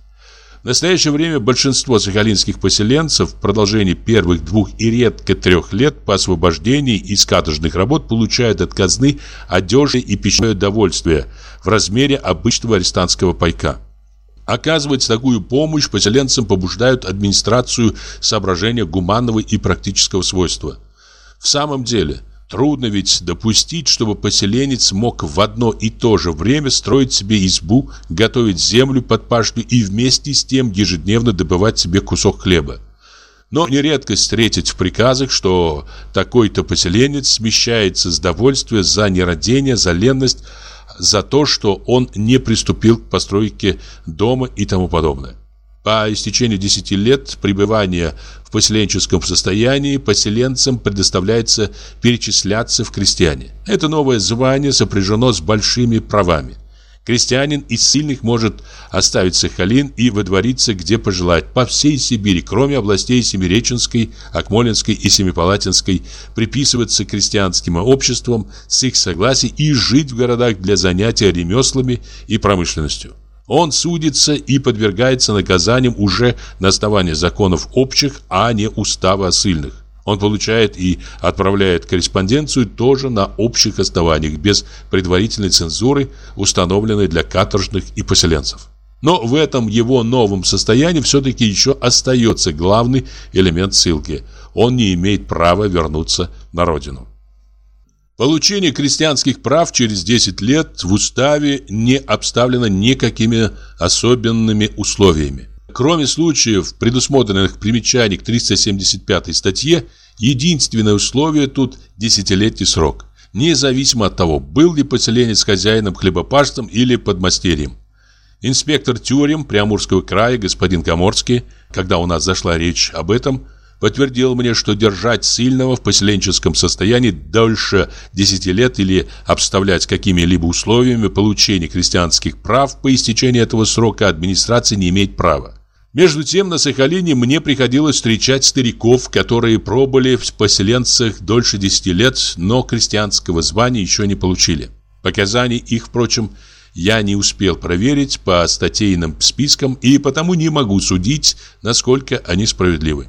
В настоящее время большинство сахалинских поселенцев в продолжении первых двух и редко трех лет по освобождении из каторжных работ получают от казны одежды и пищевое довольствие в размере обычного арестантского пайка. Оказывать такую помощь поселенцам побуждают администрацию соображения гуманного и практического свойства. В самом деле – Трудно ведь допустить, чтобы поселенец мог в одно и то же время строить себе избу, готовить землю под пашню и вместе с тем ежедневно добывать себе кусок хлеба. Но нередко встретить в приказах, что такой-то поселенец смещается с довольствия за нерадение, за ленность, за то, что он не приступил к постройке дома и тому подобное. По истечении 10 лет пребывания в поселенческом состоянии поселенцам предоставляется перечисляться в крестьяне. Это новое звание сопряжено с большими правами. Крестьянин из сильных может оставить Сахалин и выдвориться где пожелает по всей Сибири, кроме областей Семиреченской, Акмолинской и Семипалатинской, приписываться крестьянским обществам с их согласия и жить в городах для занятия ремеслами и промышленностью. Он судится и подвергается наказаниям уже на основании законов общих, а не устава сильных. Он получает и отправляет корреспонденцию тоже на общих основаниях, без предварительной цензуры, установленной для каторжных и поселенцев. Но в этом его новом состоянии все-таки еще остается главный элемент ссылки. Он не имеет права вернуться на родину. Получение крестьянских прав через 10 лет в уставе не обставлено никакими особенными условиями. Кроме случаев, предусмотренных примечаний к 375 статье, единственное условие тут – десятилетний срок, независимо от того, был ли поселенец хозяином хлебопашцем или подмастерьем. Инспектор тюрем Приамурского края господин Коморский, когда у нас зашла речь об этом – подтвердил мне, что держать сильного в поселенческом состоянии дольше 10 лет или обставлять какими-либо условиями получения крестьянских прав по истечении этого срока администрация не имеет права. Между тем на Сахалине мне приходилось встречать стариков, которые пробыли в поселенцах дольше 10 лет, но крестьянского звания еще не получили. Показания их, впрочем, я не успел проверить по статейным спискам и потому не могу судить, насколько они справедливы.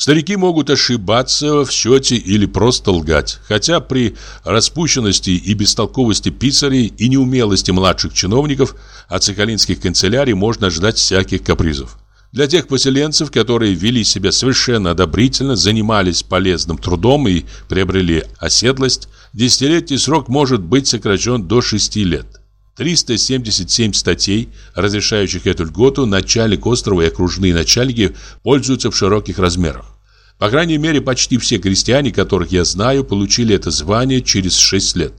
Старики могут ошибаться в счете или просто лгать, хотя при распущенности и бестолковости писарей и неумелости младших чиновников от сахалинских канцелярий можно ожидать всяких капризов. Для тех поселенцев, которые вели себя совершенно одобрительно, занимались полезным трудом и приобрели оседлость, десятилетний срок может быть сокращен до 6 лет. 377 статей, разрешающих эту льготу, начальник острова и окружные начальники пользуются в широких размерах. По крайней мере, почти все крестьяне, которых я знаю, получили это звание через 6 лет.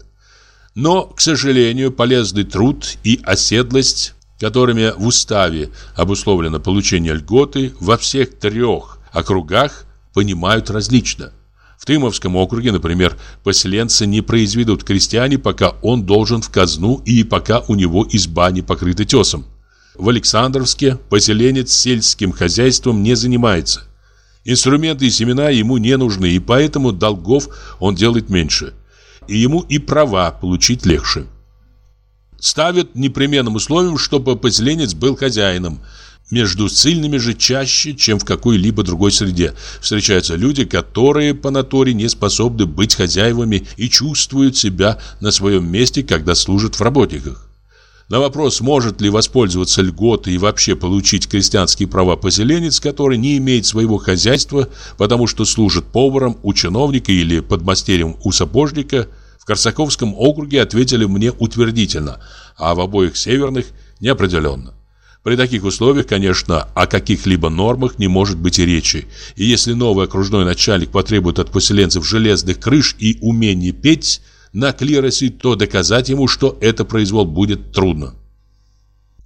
Но, к сожалению, полезный труд и оседлость, которыми в уставе обусловлено получение льготы, во всех трех округах понимают различно. В Тымовском округе, например, поселенцы не произведут крестьяне, пока он должен в казну и пока у него изба не покрыта тесом. В Александровске поселенец сельским хозяйством не занимается. Инструменты и семена ему не нужны, и поэтому долгов он делает меньше. И ему и права получить легче. Ставят непременным условием, чтобы поселенец был хозяином. Между сильными же чаще, чем в какой-либо другой среде, встречаются люди, которые по натуре не способны быть хозяевами и чувствуют себя на своем месте, когда служат в работниках. На вопрос, может ли воспользоваться льготой и вообще получить крестьянские права поселенец, который не имеет своего хозяйства, потому что служит поваром у чиновника или подмастерьем у сапожника, в Корсаковском округе ответили мне утвердительно, а в обоих северных – неопределенно. При таких условиях, конечно, о каких-либо нормах не может быть и речи. И если новый окружной начальник потребует от поселенцев железных крыш и умения петь – на клиросе, то доказать ему, что это произвол, будет трудно.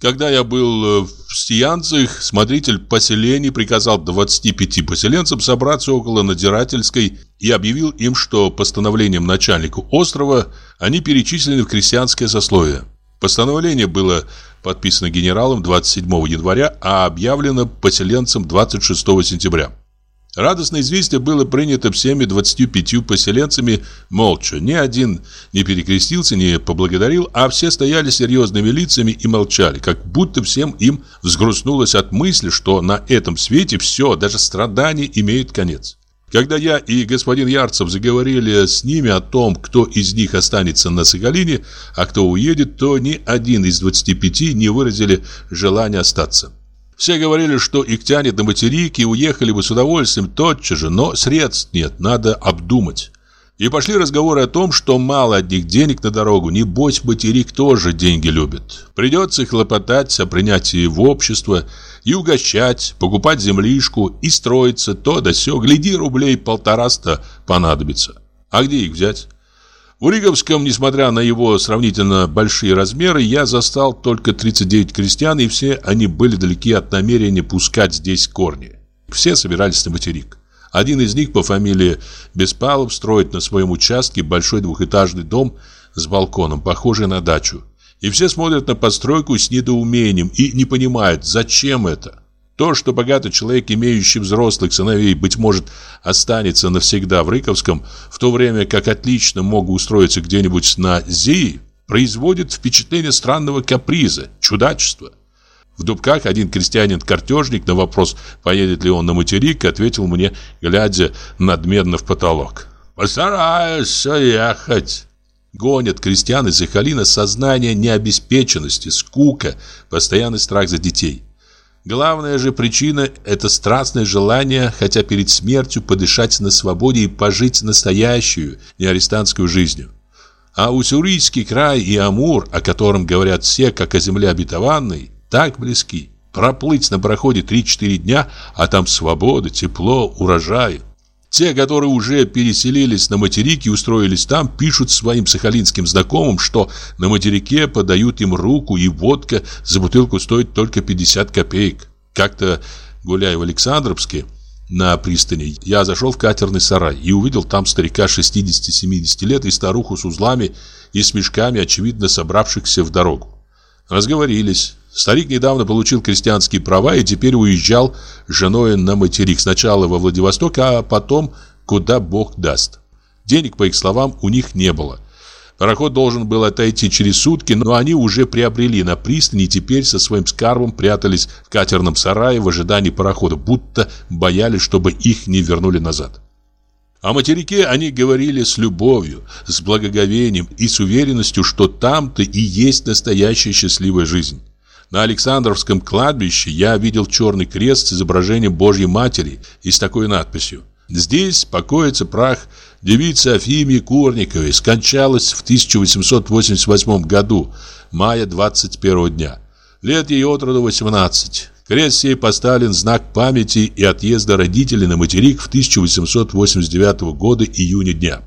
Когда я был э, в Стиянцах, смотритель поселений приказал 25 поселенцам собраться около надзирательской и объявил им, что постановлением начальника острова они перечислены в крестьянское сословие. Постановление было подписано генералом 27 января, а объявлено поселенцам 26 сентября. Радостное известие было принято всеми 25 поселенцами молча. Ни один не перекрестился, не поблагодарил, а все стояли серьезными лицами и молчали, как будто всем им взгрустнулось от мысли, что на этом свете все, даже страдания, имеют конец. Когда я и господин Ярцев заговорили с ними о том, кто из них останется на Сахалине, а кто уедет, то ни один из 25 не выразили желания остаться. Все говорили, что их тянет на материк и уехали бы с удовольствием тотчас же, но средств нет, надо обдумать. И пошли разговоры о том, что мало одних денег на дорогу, небось материк тоже деньги любит. Придется хлопотать о принятии в общество и угощать, покупать землишку и строиться то да сё, гляди, рублей полтораста понадобится. А где их взять? В Уриговском, несмотря на его сравнительно большие размеры, я застал только 39 крестьян, и все они были далеки от намерения пускать здесь корни. Все собирались на материк. Один из них по фамилии Беспалов строит на своем участке большой двухэтажный дом с балконом, похожий на дачу. И все смотрят на постройку с недоумением и не понимают, зачем это. То, что богатый человек, имеющий взрослых сыновей, быть может, останется навсегда в Рыковском, в то время как отлично мог устроиться где-нибудь на Зии, производит впечатление странного каприза, чудачества. В Дубках один крестьянин-картежник на вопрос, поедет ли он на материк, ответил мне, глядя надменно в потолок. «Постараюсь ехать». Гонят крестьян из Сахалина сознание необеспеченности, скука, постоянный страх за детей. Главная же причина – это страстное желание, хотя перед смертью, подышать на свободе и пожить настоящую, не арестантскую жизнью. А Уссурийский край и Амур, о котором говорят все, как о земле обетованной, так близки. Проплыть на проходе 3-4 дня, а там свобода, тепло, урожай. Те, которые уже переселились на материк и устроились там, пишут своим сахалинским знакомым, что на материке подают им руку и водка за бутылку стоит только 50 копеек. Как-то, гуляя в Александровске, на пристани, я зашел в катерный сарай и увидел там старика 60-70 лет и старуху с узлами и с мешками, очевидно, собравшихся в дорогу. Разговорились. Старик недавно получил крестьянские права и теперь уезжал с женой на материк. Сначала во Владивосток, а потом куда Бог даст. Денег, по их словам, у них не было. Пароход должен был отойти через сутки, но они уже приобрели на пристани и теперь со своим скарбом прятались в катерном сарае в ожидании парохода, будто боялись, чтобы их не вернули назад. О материке они говорили с любовью, с благоговением и с уверенностью, что там-то и есть настоящая счастливая жизнь. На Александровском кладбище я видел черный крест с изображением Божьей Матери и с такой надписью Здесь покоится прах девицы Афимии Курниковой, скончалась в 1888 году, мая 21 дня. Лет ей от роду 18. Крест сей поставлен знак памяти и отъезда родителей на материк в 1889 года июня дня.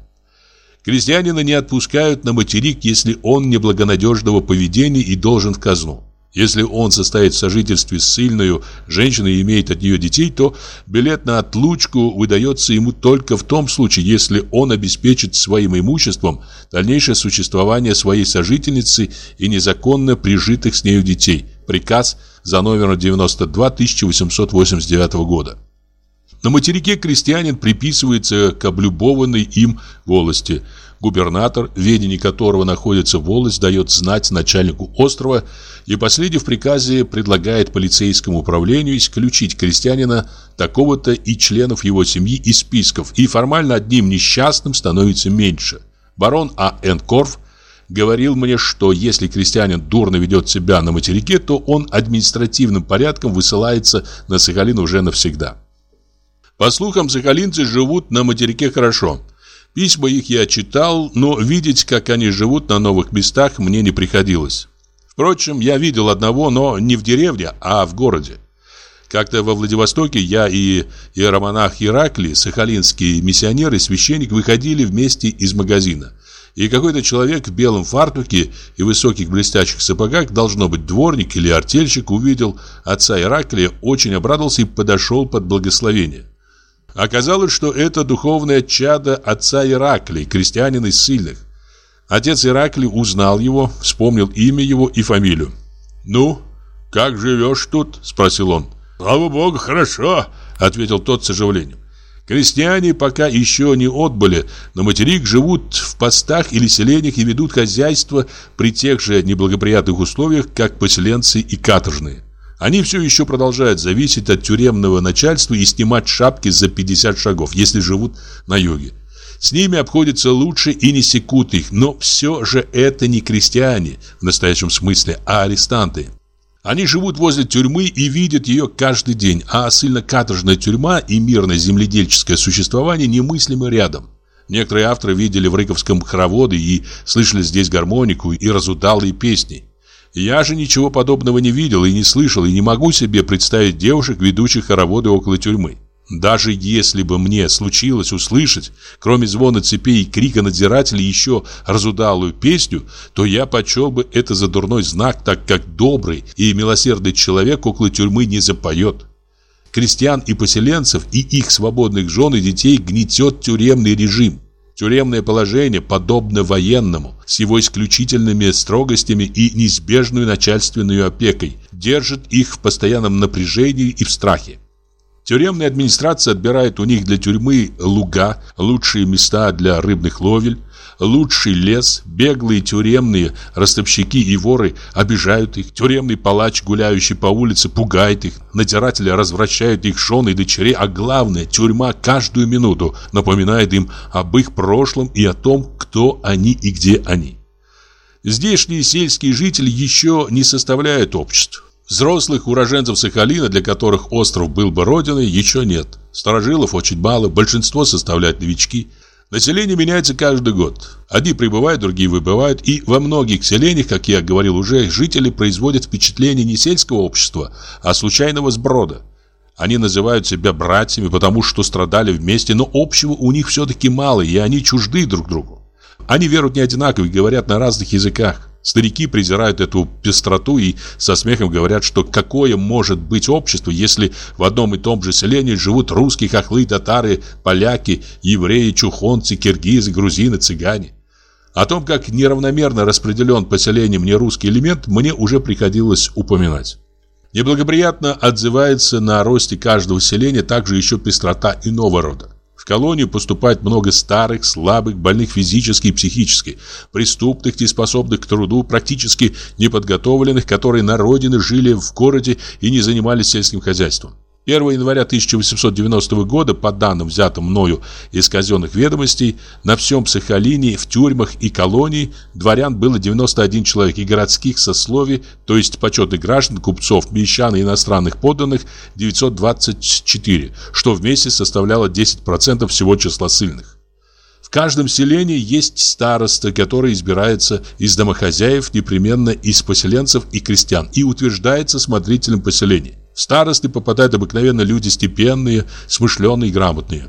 Крестьянина не отпускают на материк, если он неблагонадежного поведения и должен в казну. Если он состоит в сожительстве с сильной женщиной и имеет от нее детей, то билет на отлучку выдается ему только в том случае, если он обеспечит своим имуществом дальнейшее существование своей сожительницы и незаконно прижитых с нею детей. Приказ за номером 92 1889 года. На материке крестьянин приписывается к облюбованной им волости – Губернатор, в ведении которого находится волость, дает знать начальнику острова и последний в приказе предлагает полицейскому управлению исключить крестьянина такого-то и членов его семьи из списков, и формально одним несчастным становится меньше. Барон А. Н. Корф говорил мне, что если крестьянин дурно ведет себя на материке, то он административным порядком высылается на Сахалин уже навсегда. По слухам, сахалинцы живут на материке хорошо – Письма их я читал, но видеть, как они живут на новых местах, мне не приходилось. Впрочем, я видел одного, но не в деревне, а в городе. Как-то во Владивостоке я и иеромонах Ираклий, сахалинский миссионер и священник выходили вместе из магазина. И какой-то человек в белом фартуке и высоких блестящих сапогах, должно быть дворник или артельщик, увидел отца Ираклия, очень обрадовался и подошел под благословение. Оказалось, что это духовное чадо отца Ираклия, крестьянин из сильных. Отец Ираклий узнал его, вспомнил имя его и фамилию. «Ну, как живешь тут?» – спросил он. «Слава Богу, хорошо», – ответил тот с оживлением. Крестьяне пока еще не отбыли, но материк живут в постах или селениях и ведут хозяйство при тех же неблагоприятных условиях, как поселенцы и каторжные. Они все еще продолжают зависеть от тюремного начальства и снимать шапки за 50 шагов, если живут на юге. С ними обходятся лучше и не секут их, но все же это не крестьяне в настоящем смысле, а арестанты. Они живут возле тюрьмы и видят ее каждый день, а ссыльно-каторжная тюрьма и мирное земледельческое существование немыслимы рядом. Некоторые авторы видели в Рыковском хороводы и слышали здесь гармонику и разудалые песни. Я же ничего подобного не видел и не слышал, и не могу себе представить девушек, ведущих хороводы около тюрьмы. Даже если бы мне случилось услышать, кроме звона цепей и крика надзирателей, еще разудалую песню, то я почел бы это за дурной знак, так как добрый и милосердный человек около тюрьмы не запоет. Крестьян и поселенцев и их свободных жен и детей гнетет тюремный режим. Тюремное положение подобно военному, с его исключительными строгостями и неизбежной начальственной опекой, держит их в постоянном напряжении и в страхе. Тюремная администрация отбирает у них для тюрьмы луга, лучшие места для рыбных ловель, лучший лес, беглые тюремные ростовщики и воры обижают их, тюремный палач, гуляющий по улице, пугает их, надзиратели развращают их жены и дочерей, а главное, тюрьма каждую минуту напоминает им об их прошлом и о том, кто они и где они. Здешние сельские жители еще не составляют общество. Взрослых уроженцев Сахалина, для которых остров был бы родиной, еще нет. Старожилов очень мало, большинство составляют новички – Население меняется каждый год. Одни прибывают, другие выбывают, и во многих селениях, как я говорил уже, жители производят впечатление не сельского общества, а случайного сброда. Они называют себя братьями, потому что страдали вместе, но общего у них все-таки мало, и они чужды друг другу. Они веруют не одинаково и говорят на разных языках. Старики презирают эту пестроту и со смехом говорят, что какое может быть общество, если в одном и том же селении живут русские, хохлы, татары, поляки, евреи, чухонцы, киргизы, грузины, цыгане. О том, как неравномерно распределен поселением нерусский элемент, мне уже приходилось упоминать. Неблагоприятно отзывается на росте каждого селения также еще пестрота иного рода колонию поступает много старых, слабых, больных физически и психически, преступных, неспособных к труду, практически неподготовленных, которые на родине жили в городе и не занимались сельским хозяйством. 1 января 1890 года, по данным, взятым мною из казенных ведомостей, на всем Сахалине, в тюрьмах и колонии дворян было 91 человек и городских сословий, то есть почетных граждан, купцов, мещан и иностранных подданных 924, что вместе составляло 10% всего числа сильных. В каждом селении есть староста, который избирается из домохозяев, непременно из поселенцев и крестьян, и утверждается смотрителем поселения. Старосты попадают обыкновенно люди степенные, смышленые и грамотные.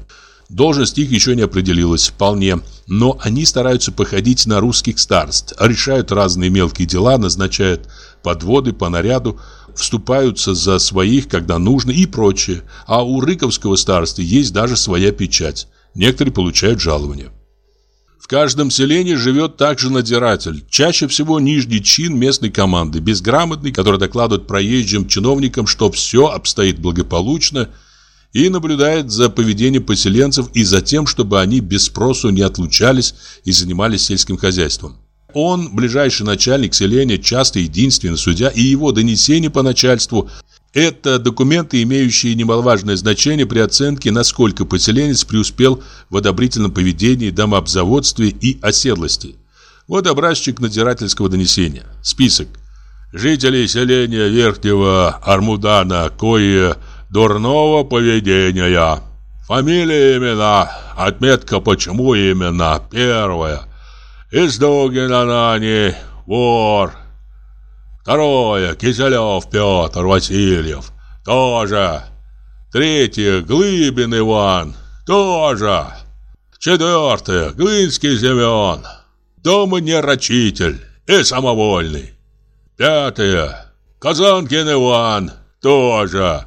Должность их еще не определилась вполне, но они стараются походить на русских старост, решают разные мелкие дела, назначают подводы по наряду, вступаются за своих, когда нужно и прочее. А у рыковского старосты есть даже своя печать. Некоторые получают жалования каждом селении живет также надзиратель, чаще всего нижний чин местной команды, безграмотный, который докладывает проезжим чиновникам, что все обстоит благополучно, и наблюдает за поведением поселенцев и за тем, чтобы они без спросу не отлучались и занимались сельским хозяйством. Он, ближайший начальник селения, часто единственный судья, и его донесения по начальству это документы, имеющие немаловажное значение при оценке, насколько поселенец преуспел в одобрительном поведении, домообзаводстве и оседлости. Вот образчик надзирательского донесения. Список. Жители селения Верхнего Армудана, кое дурного поведения. Фамилия, имена, отметка почему именно, первая. Издогин Анани, вор, Второе. Киселев Петр Васильев. Тоже. Третье. Глыбин Иван. Тоже. Четвертое. Глинский Семен. Дома нерочитель и самовольный. Пятое. Казанкин Иван. Тоже.